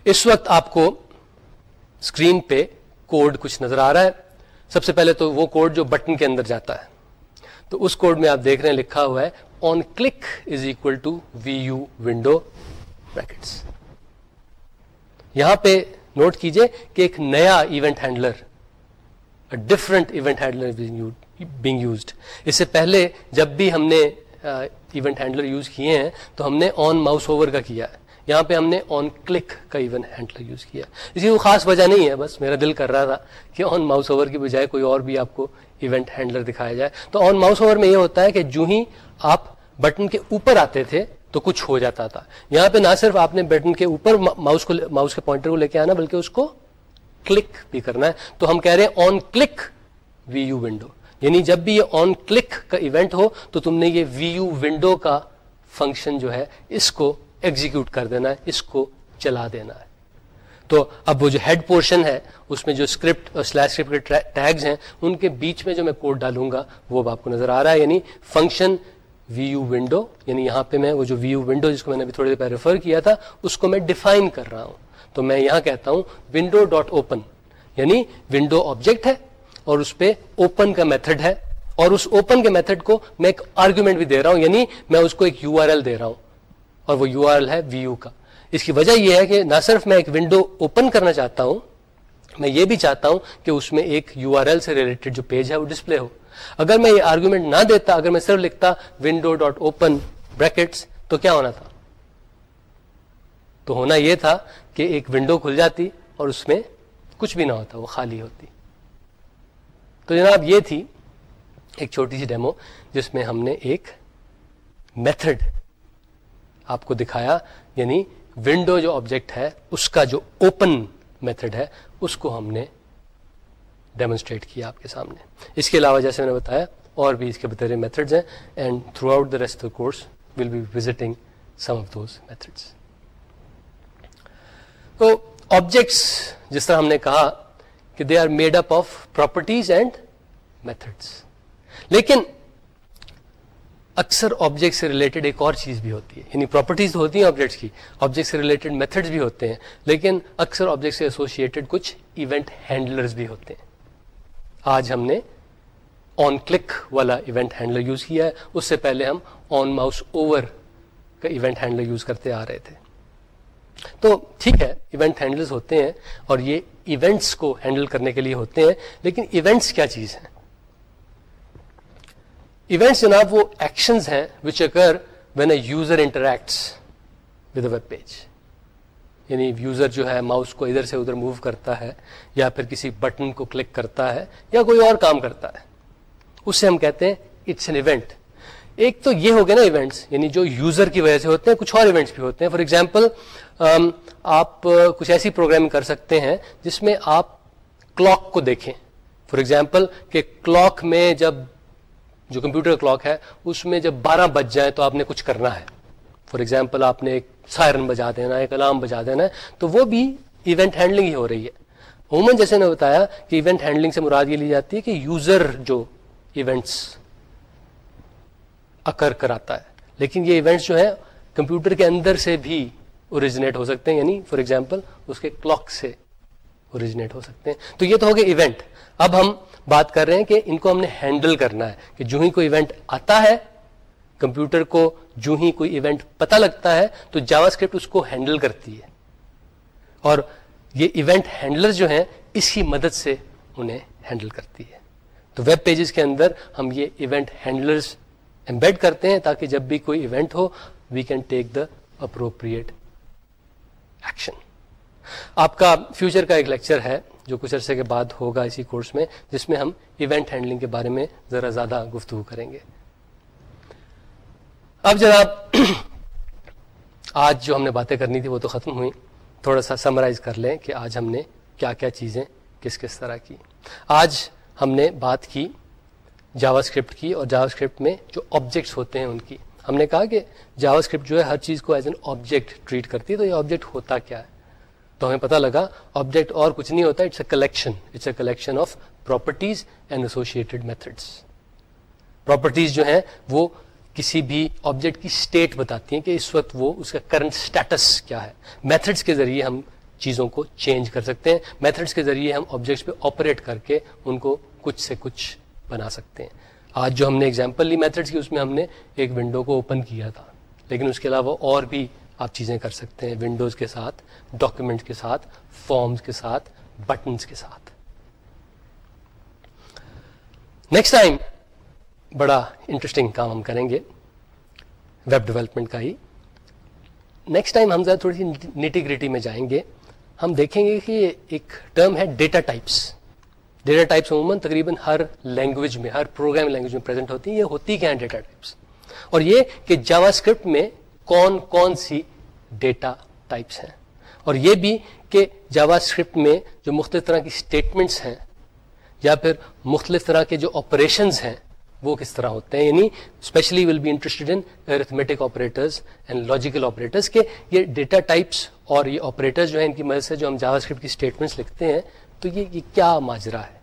اس وقت آپ کو اسکرین پہ کوڈ کچھ نظر آ رہا ہے۔ سب سے پہلے تو وہ کوڈ جو بٹن کے اندر جاتا ہے۔ تو اس کوڈ میں آپ دیکھ رہے ہیں لکھا ہوا ہے on click is equal to V U window brackets یہاں پہ نوٹ کیجیے کہ ایک نیا event handler different event handler being used اس سے پہلے جب بھی ہم نے ایونٹ ہینڈلر یوز کیے ہیں، تو ہم نے آن ماؤس اوور کا کیا ہے۔ یہاں پہ ہم نے آن کلک کا ایونٹ ہینڈلر یوز کیا اس کی کوئی خاص وجہ نہیں ہے، بس میرا دل کر رہا تھا کہ آن ماؤس اوور کی بجائے کوئی اور بھی آپ کو ایونٹ ہینڈلر دکھایا جائے۔ تو آن ماؤس اوور میں یہ ہوتا ہے کہ جو ہی آپ بٹن کے اوپر آتے تھے تو کچھ ہو جاتا تھا۔ یہاں پہ نہ صرف آپ نے بٹن کے اوپر ماؤس کو ماؤس کے پوائنٹر کو لے کے آنا، بلکہ اس کو کلک بھی کرنا ہے، تو ہم کہہ رہے ہیں on click V U window یعنی جب بھی یہ آن کلک کا ایونٹ ہو، تو تم نے یہ وی یو ونڈو کا فنکشن جو ہے، اس کو ایگزیکیوٹ کر دینا ہے، اس کو چلا دینا ہے۔ تو اب وہ جو ہیڈ پورشن ہے، اس میں جو اسکرپٹ اور سلیش اسکرپٹ کے ٹیگز ہیں، ان کے بیچ میں جو میں کوڈ ڈالوں گا، وہ اب آپ کو نظر آ رہا ہے۔ یعنی فنکشن وی یو ونڈو یعنی یہاں پہ میں وہ جو وی یو ونڈو جس کو میں نے ابھی تھوڑی دیر پہلے ریفر کیا تھا، اس کو میں ڈیفائن کر رہا ہوں۔ تو میں یہاں کہتا ہوں ونڈو ڈاٹ اوپن یعنی ونڈو آبجیکٹ ہے اور اس پہ اوپن کا میتھڈ ہے اور اس اوپن کے میتھڈ کو میں ایک آرگومنٹ بھی دے رہا ہوں یعنی میں اس کو ایک یو آر ایل دے رہا ہوں اور وہ یو آر ایل ہے وی یو کا۔ اس کی وجہ یہ ہے کہ نہ صرف میں ایک ونڈو اوپن کرنا چاہتا ہوں، میں یہ بھی چاہتا ہوں کہ اس میں ایک یو آر ایل سے ریلیٹڈ جو پیج ہے وہ ڈسپلے ہو۔ اگر میں یہ آرگومنٹ نہ دیتا، اگر میں صرف لکھتا ونڈو ڈاٹ اوپن بریکٹس تو کیا ہونا تھا؟ تو ہونا یہ تھا کہ ایک ونڈو کھل جاتی اور اس میں کچھ بھی نہ ہوتا، وہ خالی ہوتی۔ تو جناب یہ تھی ایک چھوٹی سی ڈیمو جس میں ہم نے ایک میتھڈ آپ کو دکھایا یعنی ونڈو جو آبجیکٹ ہے، اس کا جو اوپن میتھڈ ہے، اس کو ہم نے ڈیمونسٹریٹ کیا آپ کے سامنے۔ اس کے علاوہ جیسے میں نے بتایا، اور بھی اس کے بترے میتھڈز ہیں and throughout the rest course will be visiting some of those methods تو آبجیکٹس جس طرح ہم نے کہا کہ they are made up of properties and methods لیکن اکثر آبجیکٹ سے ریلیٹڈ ایک اور چیز بھی ہوتی ہے. یعنی پراپرٹیز تو ہوتی ہیں آبجیکٹس کی آبجیکٹ سے ریلیٹڈ میتھڈس بھی ہوتے ہیں، لیکن اکثر آبجیکٹ سے ایسوسیٹڈ کچھ ایونٹ ہینڈلرز بھی ہوتے ہیں. آج ہم نے آن کلک والا ایونٹ ہینڈلر یوز کیا ہے، اس سے پہلے ہم آن ماؤس اوور کا ایونٹ ہینڈلر یوز کرتے آ رہے تھے. تو ٹھیک ہے ایونٹ ہینڈلز ہوتے ہیں اور یہ ایونٹس کو ہینڈل کرنے کے لیے ہوتے ہیں، لیکن ایونٹس کیا چیز ہیں؟ ایونٹس جناب وہ ایکشنز ہیں which occur when a user interacts with a web page یعنی یوزر جو ہے ماؤس کو ادھر سے ادھر موو کرتا ہے یا پھر کسی بٹن کو کلک کرتا ہے یا کوئی اور کام کرتا ہے۔ اس سے ہم کہتے ہیں اٹس این ایونٹ ایک تو یہ ہو گیا نا ایونٹس یعنی جو یوزر کی وجہ سے ہوتے ہیں، کچھ اور ایونٹس بھی ہوتے ہیں. فار ایگزامپل آپ کچھ ایسی پروگرام کر سکتے ہیں جس میں آپ کلاک کو دیکھیں. فار ایگزامپل کہ کلاک میں جب، جو کمپیوٹر کلاک ہے، اس میں جب بارہ بج جائیں تو آپ نے کچھ کرنا ہے. فار ایگزامپل آپ نے ایک سائرن بجا دینا، ایک الارم بجا دینا ہے، تو وہ بھی ایونٹ ہینڈلنگ ہی ہو رہی ہے. عموماً جیسے نے بتایا کہ ایونٹ ہینڈلنگ سے مراد یہ لی جاتی ہے کہ یوزر جو ایونٹس اکر کراتا ہے۔ لیکن یہ ایونٹس جو ہے کمپیوٹر کے اندر سے بھی اوریجنیٹ ہو سکتے ہیں یعنی فار ایگزامپل اس کے کلاک سے اوریجنیٹ ہو سکتے ہیں۔ تو یہ تو ہو گیا ایونٹ اب ہم بات کر رہے ہیں کہ ان کو ہم نے ہینڈل کرنا ہے کہ جو ہی کوئی ایونٹ آتا ہے، کمپیوٹر کو جو ہی کوئی ایونٹ پتہ لگتا ہے تو جاوا اسکرپٹ اس کو ہینڈل کرتی ہے۔ اور یہ ایونٹ ہینڈلر جو ہیں اس کی مدد سے انہیں ہینڈل کرتی ہے۔ تو ویب پیجز کے اندر ہم یہ ایونٹ ہینڈلرز امبیڈ کرتے ہیں تاکہ جب بھی کوئی event who we can take the appropriate action آپ کا فیوچر کا ایک لیکچر ہے، جو کچھ عرصے کے بعد ہوگا اسی کورس میں، جس میں ہم ایونٹ ہینڈلنگ کے بارے میں ذرا زیادہ گفتگو کریں گے. اب جناب، آج جو ہم نے باتیں کرنی تھی وہ تو ختم ہوئی تھوڑا سا سمرائز کر لیں کہ آج ہم نے کیا کیا چیزیں، کس کس طرح کی. آج ہم نے بات کی جاوا اسکرپٹ کی اور جاوا اسکرپٹ میں جو آبجیکٹس ہوتے ہیں ان کی۔ ہم نے کہا کہ جاوا اسکرپٹ جو ہے ہر چیز کو ایز این آبجیکٹ ٹریٹ کرتی ہے، تو یہ آبجیکٹ ہوتا کیا ہے؟ تو ہمیں پتا لگا آبجیکٹ اور کچھ نہیں ہوتا it's a collection it's a collection of properties and associated methods properties جو ہیں، وہ کسی بھی آبجیکٹ کی اسٹیٹ بتاتی ہیں کہ اس وقت وہ، اس کا کرنٹ اسٹیٹس کیا ہے۔ میتھڈس کے ذریعے ہم چیزوں کو چینج کر سکتے ہیں۔ میتھڈس کے ذریعے ہم آبجیکٹس پہ آپریٹ کر کے ان کو کچھ سے کچھ بنا سکتے ہیں۔ آج جو ہم نے اگزامپل لی میتھڈس کی، اس میں ہم نے ایک ونڈو کو اوپن کیا تھا۔ لیکن اس کے علاوہ اور بھی آپ چیزیں کر سکتے ہیں۔ ونڈوز کے ساتھ ڈاکومنٹ کے ساتھ فارمز کے ساتھ بٹنس کے ساتھ۔ نیکسٹ ٹائم بڑا انٹرسٹنگ کام ہم کریں گے۔ ویب ڈیولپمنٹ کا ہی۔ نیکسٹ ٹائم ہم ذرا تھوڑی سی نیٹی میں جائیں گے۔ ہم دیکھیں گے کہ ایک ٹرم ہے ڈیٹا ٹائپس ڈیٹا ٹائپس عموماً تقریباً ہر لینگویج میں، ہر پروگرام لینگویج میں پریزنٹ ہوتی ہیں، یہ ہوتی کیا ہیں ڈیٹا ٹائپس اور یہ کہ جاوا اسکرپٹ میں کون کون سی ڈیٹا ٹائپس ہیں؟ اور یہ بھی کہ جاوا اسکرپٹ میں جو مختلف طرح کی اسٹیٹمنٹس ہیں یا پھر مختلف طرح کے جو آپریشنز ہیں، وہ کس طرح ہوتے ہیں؟ یعنی especially will be interested in arithmetic operators and logical operators کے یہ ڈیٹا ٹائپس اور یہ آپریٹر جو ہیں، ان کی مدد سے جو ہم جاوا اسکرپٹ کی اسٹیٹمنٹس لکھتے ہیں تو یہ یہ کیا ماجرا ہے؟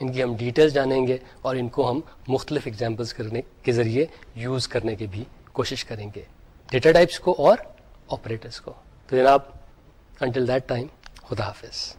ان کی ہم ڈیٹیل جانیں گے اور ان کو ہم مختلف ایگزامپلس کرنے کے ذریعے یوز کرنے کی بھی کوشش کریں گے۔ ڈیٹا ٹائپس کو اور آپریٹرس کو۔ تو جناب انٹل دیٹ ٹائم خدا حافظ۔